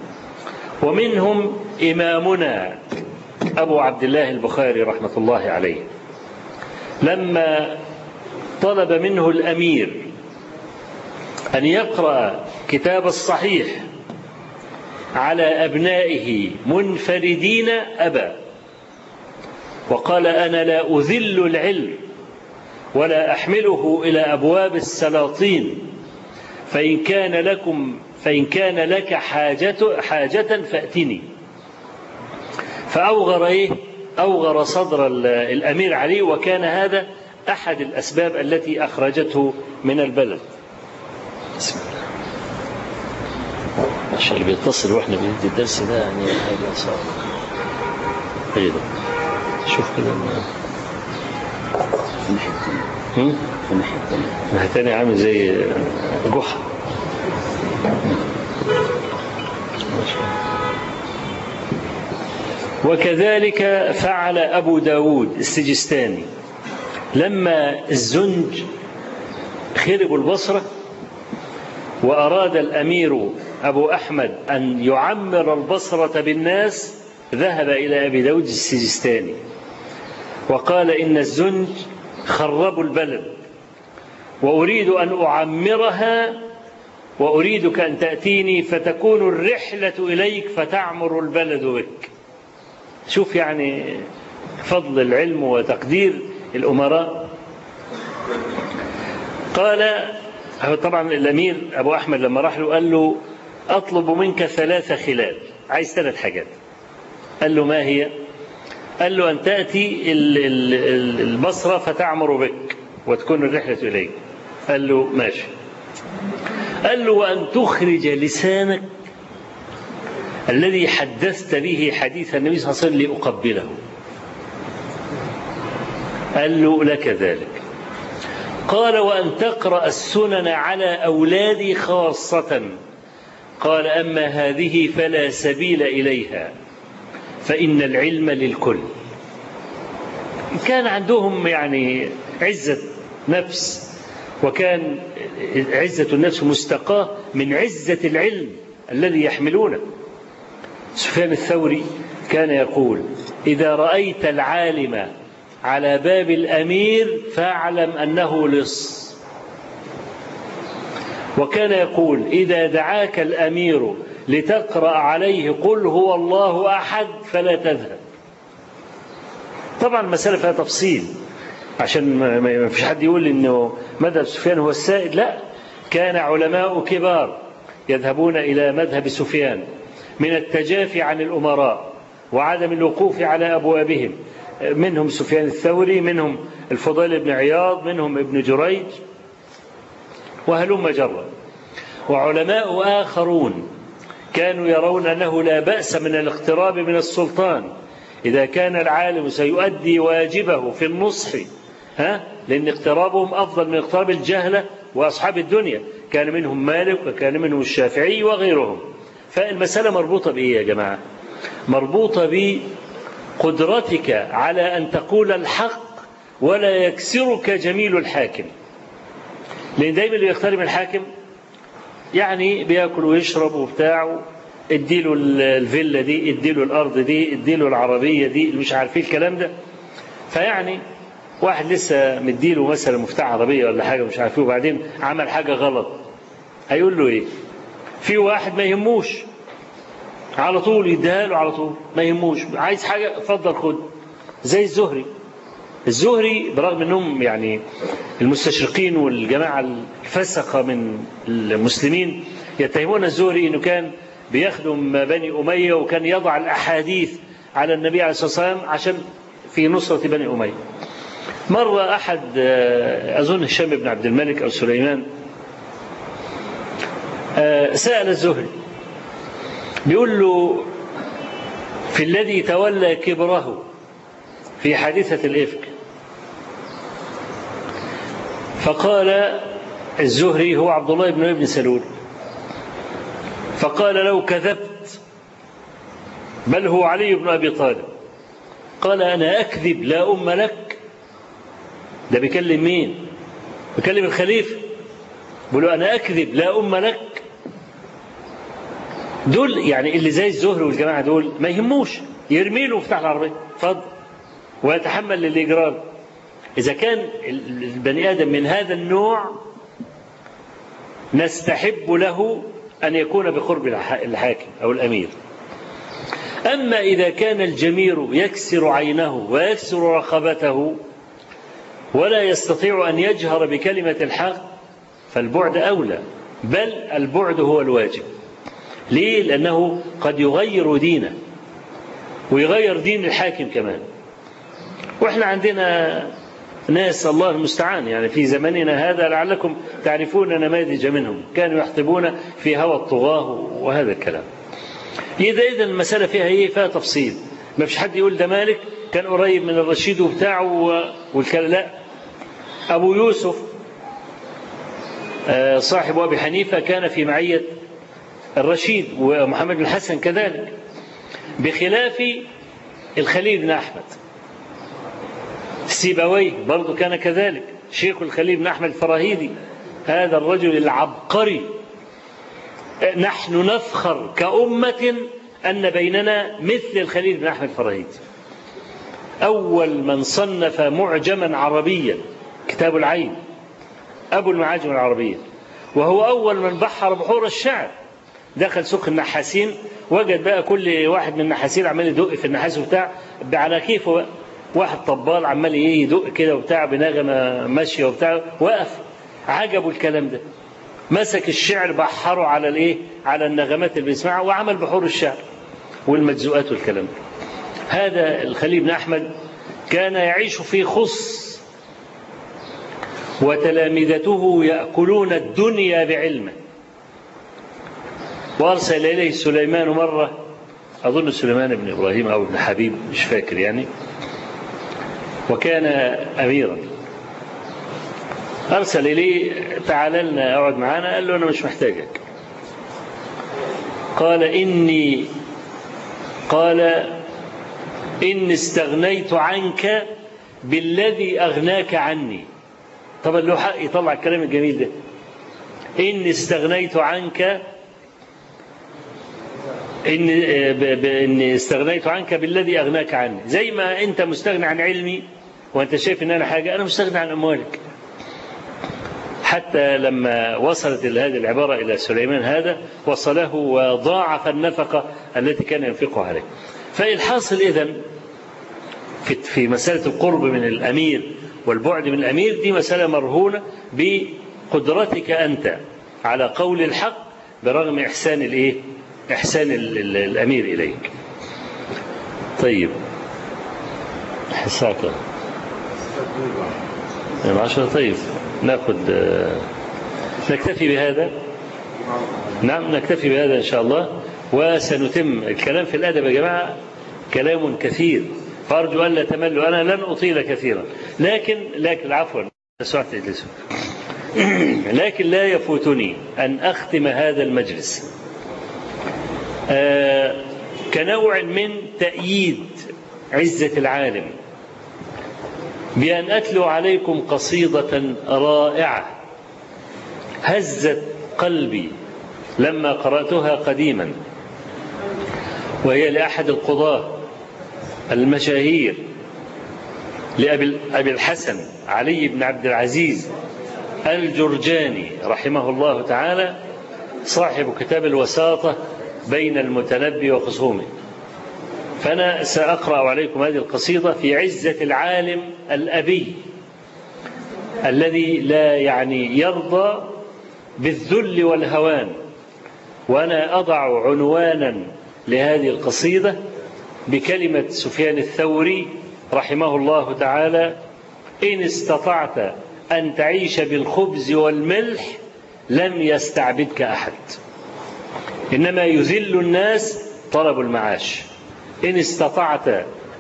[SPEAKER 2] ومنهم إمامنا أبو عبد الله البخاري رحمة الله عليه. لما طلب منه الأمير أن يقرأ كتاب الصحيح على أبنائه منفردين أبى وقال أنا لا أذل العلم ولا أحمله إلى أبواب السلاطين فإن كان لكم فإن كان لك حاجة حاجة فأتني. فأوغر إيه؟ أوغر صدر الأمير علي وكان هذا أحد الأسباب التي أخرجته من البلد.
[SPEAKER 1] بسم الله. عشان اللي بيتصل وإحنا بندي الدرس ده يعني حاجة صعبة إيه ده شوف كده
[SPEAKER 2] الناحية الثانية الناحية الثانية عامل زي جحا. وكذلك فعل أبو داود السجستاني لما الزنج خربوا البصرة وأراد الأمير أبو أحمد أن يعمر البصرة بالناس ذهب إلى أبي داود السجستاني وقال إن الزنج خربوا البلد وأريد أن أعمرها وأريدك أن تأتيني فتكون الرحلة إليك فتعمر البلد بك. شوف يعني فضل العلم وتقدير الأمراء. قال طبعا الأمير أبو أحمد لما راح له قال له أطلب منك ثلاث خلال. عايز ثلاث حاجات. قال له ما هي؟ قال له أن تأتي البصرة فتعمر بك وتكون الرحلة إليك. قال له ماشي. قال له وأن تخرج لسانك الذي حدثت به حديث النبي صلى الله عليه وسلم لأقبله. قال له لك ذلك. قال وأن تقرأ السنن على أولادي خاصة. قال أما هذه فلا سبيل إليها فإن العلم للكل. كان عندهم يعني عزة نفس وكان عزة النفس مستقاة من عزة العلم الذي يحملونه. سفيان الثوري كان يقول إذا رأيت العالم على باب الأمير فاعلم أنه لص. وكان يقول إذا دعاك الأمير لتقرأ عليه قل هو الله أحد فلا تذهب. طبعا المسألة فيها تفصيل عشان ما فيش حد يقول إنه مذهب سفيان هو السائد لا. كان علماء كبار يذهبون إلى مذهب سفيان من التجافي عن الأمراء وعدم الوقوف على أبوابهم. منهم سفيان الثوري منهم الفضيل بن عياض منهم ابن جريج وهلم جرا. وعلماء آخرون كانوا يرون أنه لا بأس من الاقتراب من السلطان. إذا كان العالم سيؤدي واجبه في النصح ها لأن اقترابهم أفضل من اقتراب الجهلة وأصحاب الدنيا. كان منهم مالك وكان منهم الشافعي وغيرهم. فالمسألة مربوطة بإيه يا جماعة. مربوطة بقدرتك على أن تقول الحق ولا يكسرك جميل الحاكم. لأن دايما اللي يقترب الحاكم يعني بيأكل ويشرب وبتاع اديله الفيلا دي اديله الأرض دي اديله العربية دي مش عارفين الكلام ده. فيعني واحد لسه مديله مثلا مفتاح عربية ولا حاجة مش عارف وبعدين عمل حاجة غلط. هيقول له إيه؟ في واحد ما يهموش. على طول يديها له على طول ما يهموش. عايز حاجة؟ اتفضل خد. زي الزهري. الزهري برغم انهم يعني المستشرقين والجماعة الفسقه من المسلمين يتهمون الزهري انه كان بيخدم بني أمية وكان يضع الأحاديث على النبي عليه الصلاة والسلام عشان في نصرة بني أمية. مرة أحد أظن هشام بن عبد الملك أو سليمان سأل الزهري بيقول له في الذي تولى كبره في حادثة الإفك. فقال الزهري هو عبد الله بن ابن سلول فقال لو كذبت بل هو علي بن أبي طالب. قال أنا أكذب لا أم لك. ده بيكلم مين؟ بيكلم الخليفة. بيقول له أنا أكذب لا أم لك. دول يعني اللي زي الزهري والجماعة دول ما يهموش يرمي له مفتاح العربية. اتفضل. ويتحمل الاجرام إذا كان البني آدم من هذا النوع نستحب له أن يكون بقرب الحاكم أو الأمير. أما إذا كان الجمير يكسر عينه ويكسر رقبته ولا يستطيع أن يجهر بكلمة الحق فالبعد أولى. بل البعد هو الواجب. ليه؟ لأنه قد يغير دينه ويغير دين الحاكم كمان. وإحنا عندنا ناس الله المستعان يعني في زمننا هذا لعلكم تعرفون نماذج منهم. كانوا يحطبون في هوى الطغاة وهذا الكلام. إذا إذا المسألة فيها إيه؟ فيها تفصيل. ما فيش حد يقول ده مالك؟ كان قريب من الرشيد وبتاعه والكلام. لا. أبو يوسف صاحب أبي حنيفة كان في معية الرشيد ومحمد بن الحسن كذلك بخلاف الخليل بن أحمد. سيبويه برضه كان كذلك شيخ الخليل بن أحمد الفراهيدي هذا الرجل العبقري. نحن نفخر كأمة أن بيننا مثل الخليل بن أحمد الفراهيدي. أول من صنف معجما عربيا كتاب العين أبو المعاجم العربية وهو أول من بحر بحور الشعر. دخل سوق النحاسين وجد بقى كل واحد من النحاسين عمال يدق في النحاس وبتاع على كيفه بقى. واحد طبال عمال إيه يدق كده وبتاع بنغمة ماشية وبتاع وقف. عجبه الكلام ده. مسك الشعر بحره على الايه؟ على النغمات اللي بيسمعها وعمل بحور الشعر والمجزوءات والكلام ده. هذا الخليل بن أحمد كان يعيش في خص وتلامذته يأكلون الدنيا بعلمه. وأرسل إليه سليمان مرة. أظن سليمان بن إبراهيم أو ابن حبيب مش فاكر يعني. وكان أميرا. أرسل إليه تعال لنا اقعد معانا. قال له أنا مش محتاجك. قال إني قال إني استغنيت عنك بالذي أغناك عني. طبعا له حق يطلع الكلام الجميل ده. إني استغنيت عنك إني, إني استغنيت عنك بالذي أغناك عني. زي ما أنت مستغني عن علمي وأنت شايف إن أنا حاجة أنا مستغني عن أموالك. حتى لما وصلت هذه العبارة إلى سليمان هذا وصله وضاعف النفقة التي كان ينفقها عليه. فالحاصل في, في مسألة القرب من الأمير والبعد من الأمير دي مسألة مرهونة بقدرتك أنت على قول الحق برغم إحسان الإيه؟ إحسان ال ال الأمير إليك. طيب. حساك. عشرة. طيب. نأخذ نكتفي بهذا. نعم نكتفي بهذا إن شاء الله. وسنتم الكلام في الأدب يا جماعة كلام كثير. فأرجو ألا تملوا. أنا لن أطيل كثيرا. لكن لكن عفوا. لكن لا يفوتني أن أختم هذا المجلس. كنوع من تأييد عزة العالم بأن أتلو عليكم قصيدة رائعة هزت قلبي لما قرأتها قديما وهي لأحد القضاة المشاهير لأبي أبي الحسن علي بن عبد العزيز الجرجاني رحمه الله تعالى صاحب كتاب الوساطة بين المتنبي وخصومه. فأنا سأقرأ عليكم هذه القصيدة في عزة العالم الأبي الذي لا يعني يرضى بالذل والهوان. وأنا أضع عنوانا لهذه القصيدة بكلمة سفيان الثوري رحمه الله تعالى إن استطعت أن تعيش بالخبز والملح لم يستعبدك أحد. إنما يذل الناس طلب المعاش. إن استطعت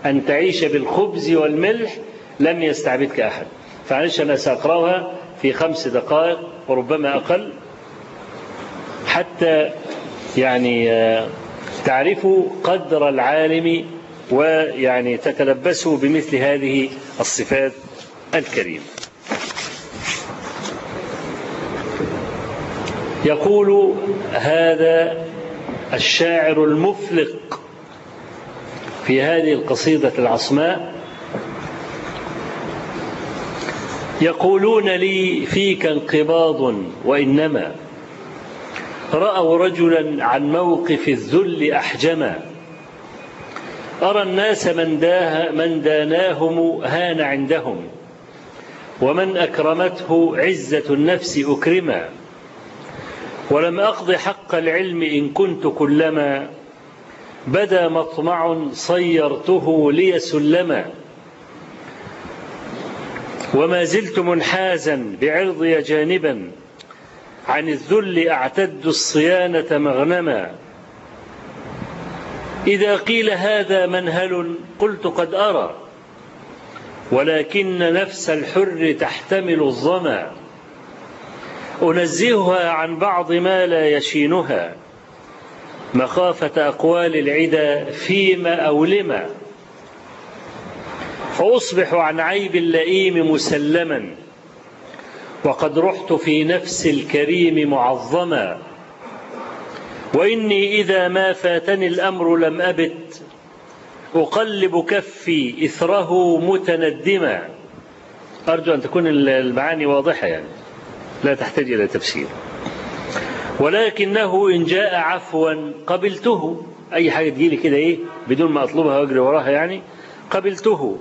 [SPEAKER 2] أن تعيش بالخبز والملح لم يستعبدك أحد. فعلش أنا سأقرأها في خمس دقائق وربما أقل. حتى يعني تعرفوا قدر العالم ويعني تتلبسوا بمثل هذه الصفات الكريمة يقول هذا الشاعر المفلق في هذه القصيدة العصماء. يقولون لي فيك انقباض وإنما. رأوا رجلا عن موقف الذل أحجما. أرى الناس من, داه من داناهم هان عندهم ومن أكرمته عزة النفس أكرما. ولم أقض حق العلم إن كنت كلما بدا مطمع صيرته لي سلما. وما زلت منحازا بعرضي جانبا عن الذل أعتد الصيانة مغنما. إذا قيل هذا منهل قلت قد أرى ولكن نفس الحر تحتمل الظما. أنزهها عن بعض ما لا يشينها. مخافة أقوال العدا فيما أولما فأصبح عن عيب اللئيم مسلما. وقد رحت في نفس الكريم معظما. وإني إذا ما فاتني الأمر لم أبت. أقلب كفي إثره متندما. أرجو أن تكون المعاني واضحة يعني. لا تحتاج إلى تفسير. ولكنه إن جاء عفوا قبلته أي حاجة تجيلي كده إيه بدون ما أطلبها وأجري وراها يعني قبلته.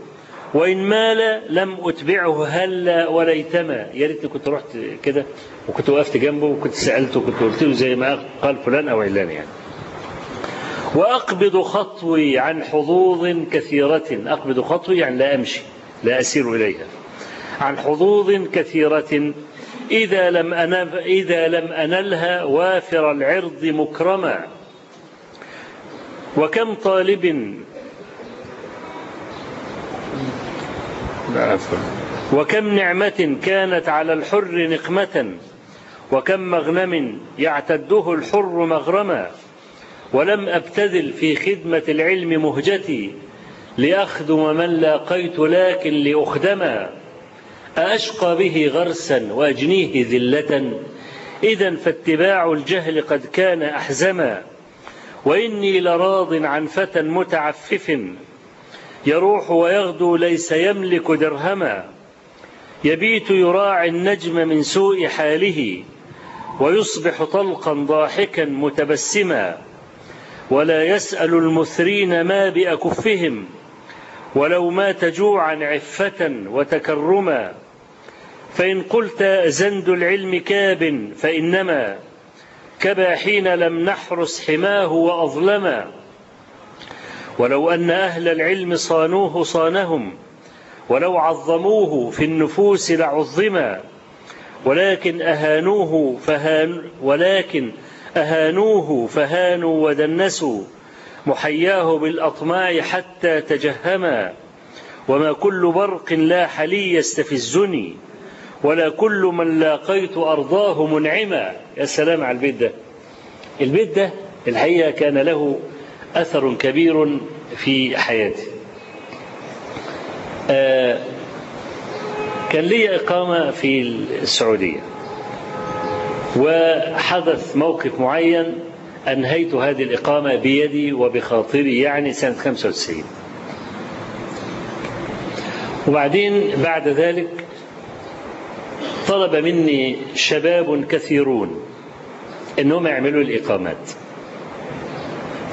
[SPEAKER 2] وإن مال لم أتبعه هلا وليتما. يا ريتني كنت رحت كده وكنت وقفت جنبه وكنت سألته وكنت قلت له زي ما قال فلان أو علان يعني. وأقبض خطوي عن حظوظ كثيرة. أقبض خطوي يعني لا أمشي لا أسير إليها. عن حظوظ كثيرة إذا لم إذا لم أنلها وافر العرض مكرما. وكم طالب وكم نعمة كانت على الحر نقمة. وكم مغنم يعتده الحر مغرما. ولم أبتذل في خدمة العلم مهجتي. لأخدم من لاقيت لكن لأخدما. أأشقى به غرسا وأجنيه ذلة. إذا فاتباع الجهل قد كان أحزما. وإني لراض عن فتى متعفف. يروح ويغدو ليس يملك درهما. يبيت يراعي النجم من سوء حاله. ويصبح طلقا ضاحكا متبسما. ولا يسأل المثرين ما بأكفهم. ولو مات جوعا عفة وتكرما. فإن قلت زند العلم كاب فإنما كبا حين لم نحرس حماه وأظلما. ولو أن أهل العلم صانوه صانهم ولو عظموه في النفوس لعظما. ولكن أهانوه فهان ولكن أهانوه فهانوا ودنسوا. محياه بالأطماع حتى تجهما. وما كل برق لاح لي يستفزني. ولا كل من لاقيت أرضاه منعما. يا سلام على البيت ده. البيت ده الحقيقة كان له أثر كبير في حياتي. آه كان لي إقامة في السعودية. وحدث موقف معين أنهيت هذه الإقامة بيدي وبخاطري يعني سنة 95 وبعدين بعد ذلك طلب مني شباب كثيرون إنهم يعملوا الإقامات.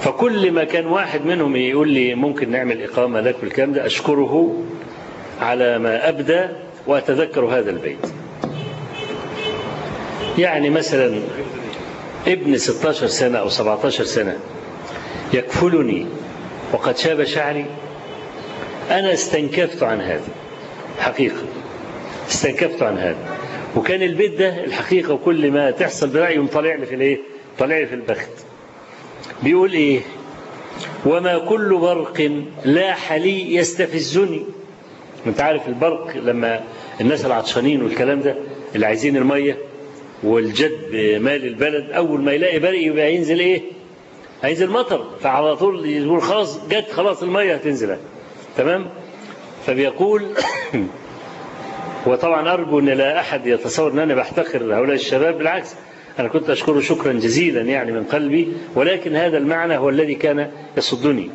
[SPEAKER 2] فكل ما كان واحد منهم يقول لي ممكن نعمل إقامة لك والكلام ده أشكره على ما أبدى وأتذكر هذا البيت. يعني مثلا ابن 16 سنة أو 17 سنة يكفلني وقد شاب شعري. أنا استنكفت عن هذا حقيقة استنكفت عن هذا. وكان البيت ده الحقيقة وكل ما تحصل برأيه طالع لي في الإيه؟ طالع لي في البخت. بيقول إيه؟ وما كل برق لاح لي يستفزني. أنت عارف البرق لما الناس العطشانين والكلام ده اللي عايزين المية والجد مال البلد أول ما يلاقي برق يبقى ينزل إيه؟ هينزل مطر فعلى طول يقول خلاص جت خلاص المية هتنزل تمام؟ فبيقول وطبعا أرجو أن لا أحد يتصور أن أنا بحتقر هؤلاء الشباب بالعكس أنا كنت أشكره شكرا جزيلا يعني من قلبي ولكن هذا المعنى هو الذي كان يصدني.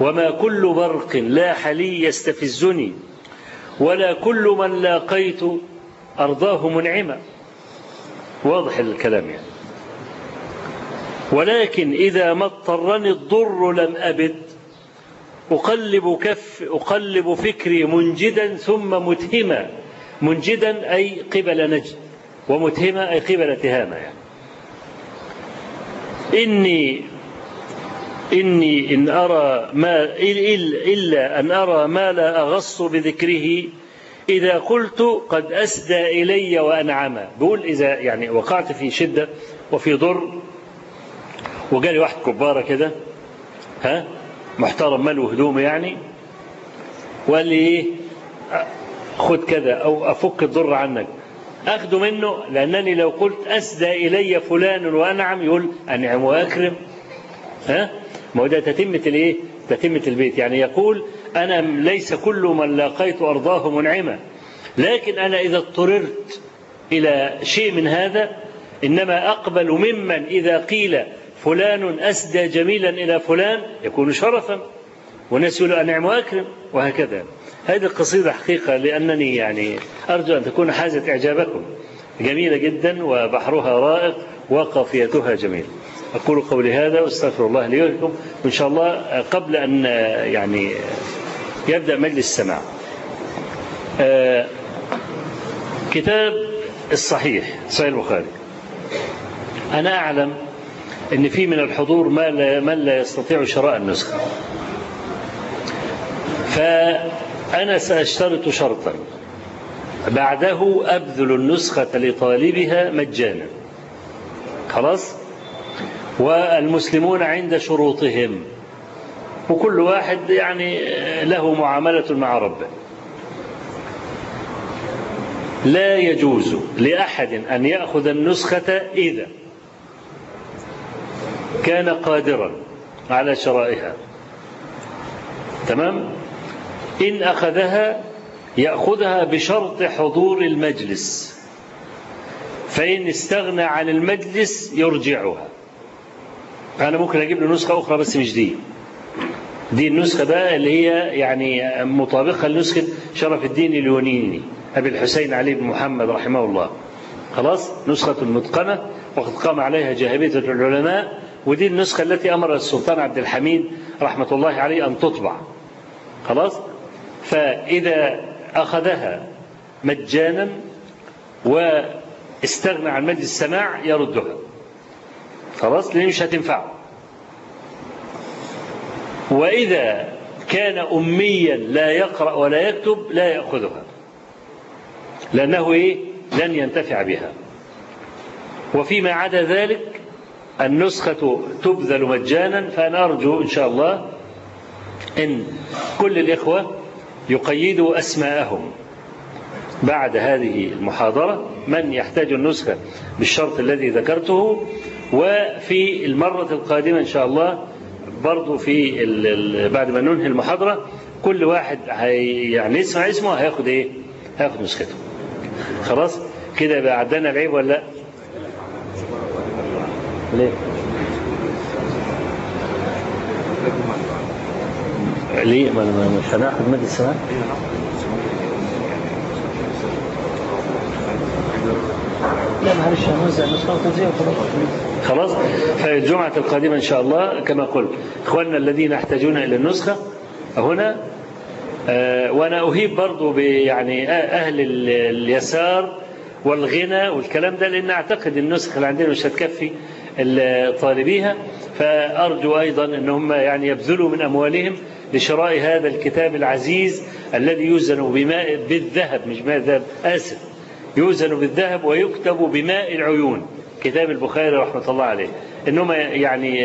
[SPEAKER 2] وما كل برق لاح لي يستفزني ولا كل من لاقيت أرضاه منعما. واضح الكلام يعني. ولكن إذا ما اضطرني الضر لم أبد أقلب كف أقلب فكري منجدا ثم متهما. منجدا أي قبل نجد ومتهمة أي قبل تهامة يعني. إني إني إن أرى ما إلا أن أرى ما لا أغص بذكره إذا قلت قد أسدى إلي وأنعم بقول إذا يعني وقعت في شدة وفي ضر وجالي واحد كبارة كده ها محترم ماله هدومه يعني وقال لي إيه خد كذا أو أفك الضر عنك. أخذ منه لأنني لو قلت أسدى إلي فلان وأنعم يقول أنعم وأكرم. ها؟ ما هو ده تتمة الإيه تتمة البيت. يعني يقول أنا ليس كل من لاقيت أرضاه منعمة لكن أنا إذا اضطررت إلى شيء من هذا إنما أقبل ممن إذا قيل فلان أسدى جميلا إلى فلان يكون شرفا وناس أنعم وأكرم وهكذا. هذه القصيدة حقيقة لأنني يعني أرجو أن تكون حازت إعجابكم. جميلة جدا وبحرها رائق وقافيتها جميلة أقول قولي هذا وأستغفر الله لي ولكم. وإن شاء الله قبل أن يعني يبدأ مجلس السماع. كتاب الصحيح صحيح البخاري. أنا أعلم أن في من الحضور ما لا من لا يستطيع شراء النسخة. فأنا سأشترط شرطا. بعده أبذل النسخة لطالبها مجانا. خلاص؟ والمسلمون عند شروطهم. وكل واحد يعني له معاملة مع ربه. لا يجوز لأحد أن يأخذ النسخة إذا كان قادرا على شرائها. تمام؟ إن أخذها يأخذها بشرط حضور المجلس. فإن استغنى عن المجلس يرجعها. أنا ممكن أجيب له نسخة أخرى بس مش دي. دي النسخة بقى اللي هي يعني مطابقة لنسخة شرف الدين اليونيني. أبي الحسين علي بن محمد رحمه الله. خلاص؟ نسخة متقنة وقد قام عليها جاهبية العلماء. ودي النسخة التي أمر السلطان عبد الحميد رحمة الله عليه أن تطبع. خلاص؟ فإذا أخذها مجانا واستغنى عن مجلس السماع يردها خلاص؟ لأن مش هتنفعه. وإذا كان أميا لا يقرأ ولا يكتب لا يأخذها. لأنه إيه؟ لن ينتفع بها. وفيما عدا ذلك النسخة تبذل مجانا فأنا أرجو إن شاء الله أن كل الإخوة يقيدوا أسماءهم بعد هذه المحاضرة من يحتاج النسخة بالشرط الذي ذكرته وفي المرة القادمة إن شاء الله برضو في بعد ما ننهي المحاضرة كل واحد يعني يسمع اسمه هياخد إيه؟ هياخد نسخته. خلاص؟ كده يبقى عدنا العيب ولا لا؟ ليه؟ ليه مش هناخد مادة السماء
[SPEAKER 1] لا معلش هنوزع النسخة وتوزيع وخلاص
[SPEAKER 2] خلاص. فالجمعة القادمة إن شاء الله كما قلت. إخواننا الذين يحتاجون إلى النسخة هنا آه، وأنا أهيب برضو يعني أهل ال- اليسار والغنى والكلام ده لأن أعتقد النسخة اللي عندنا مش هتكفي ال- طالبيها. فأرجو أيضا أن هم يعني يبذلوا من أموالهم لشراء هذا الكتاب العزيز الذي يوزن بماء بالذهب مش ماء الذهب آسف. يوزن بالذهب ويكتب بماء العيون. كتاب البخاري رحمة الله عليه. إنهم يعني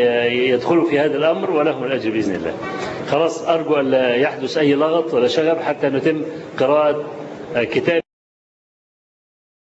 [SPEAKER 2] يدخلوا في هذا الأمر ولهم الأجر بإذن الله. خلاص أرجو أن لا يحدث أي لغط ولا شغب حتى نتم قراءة كتاب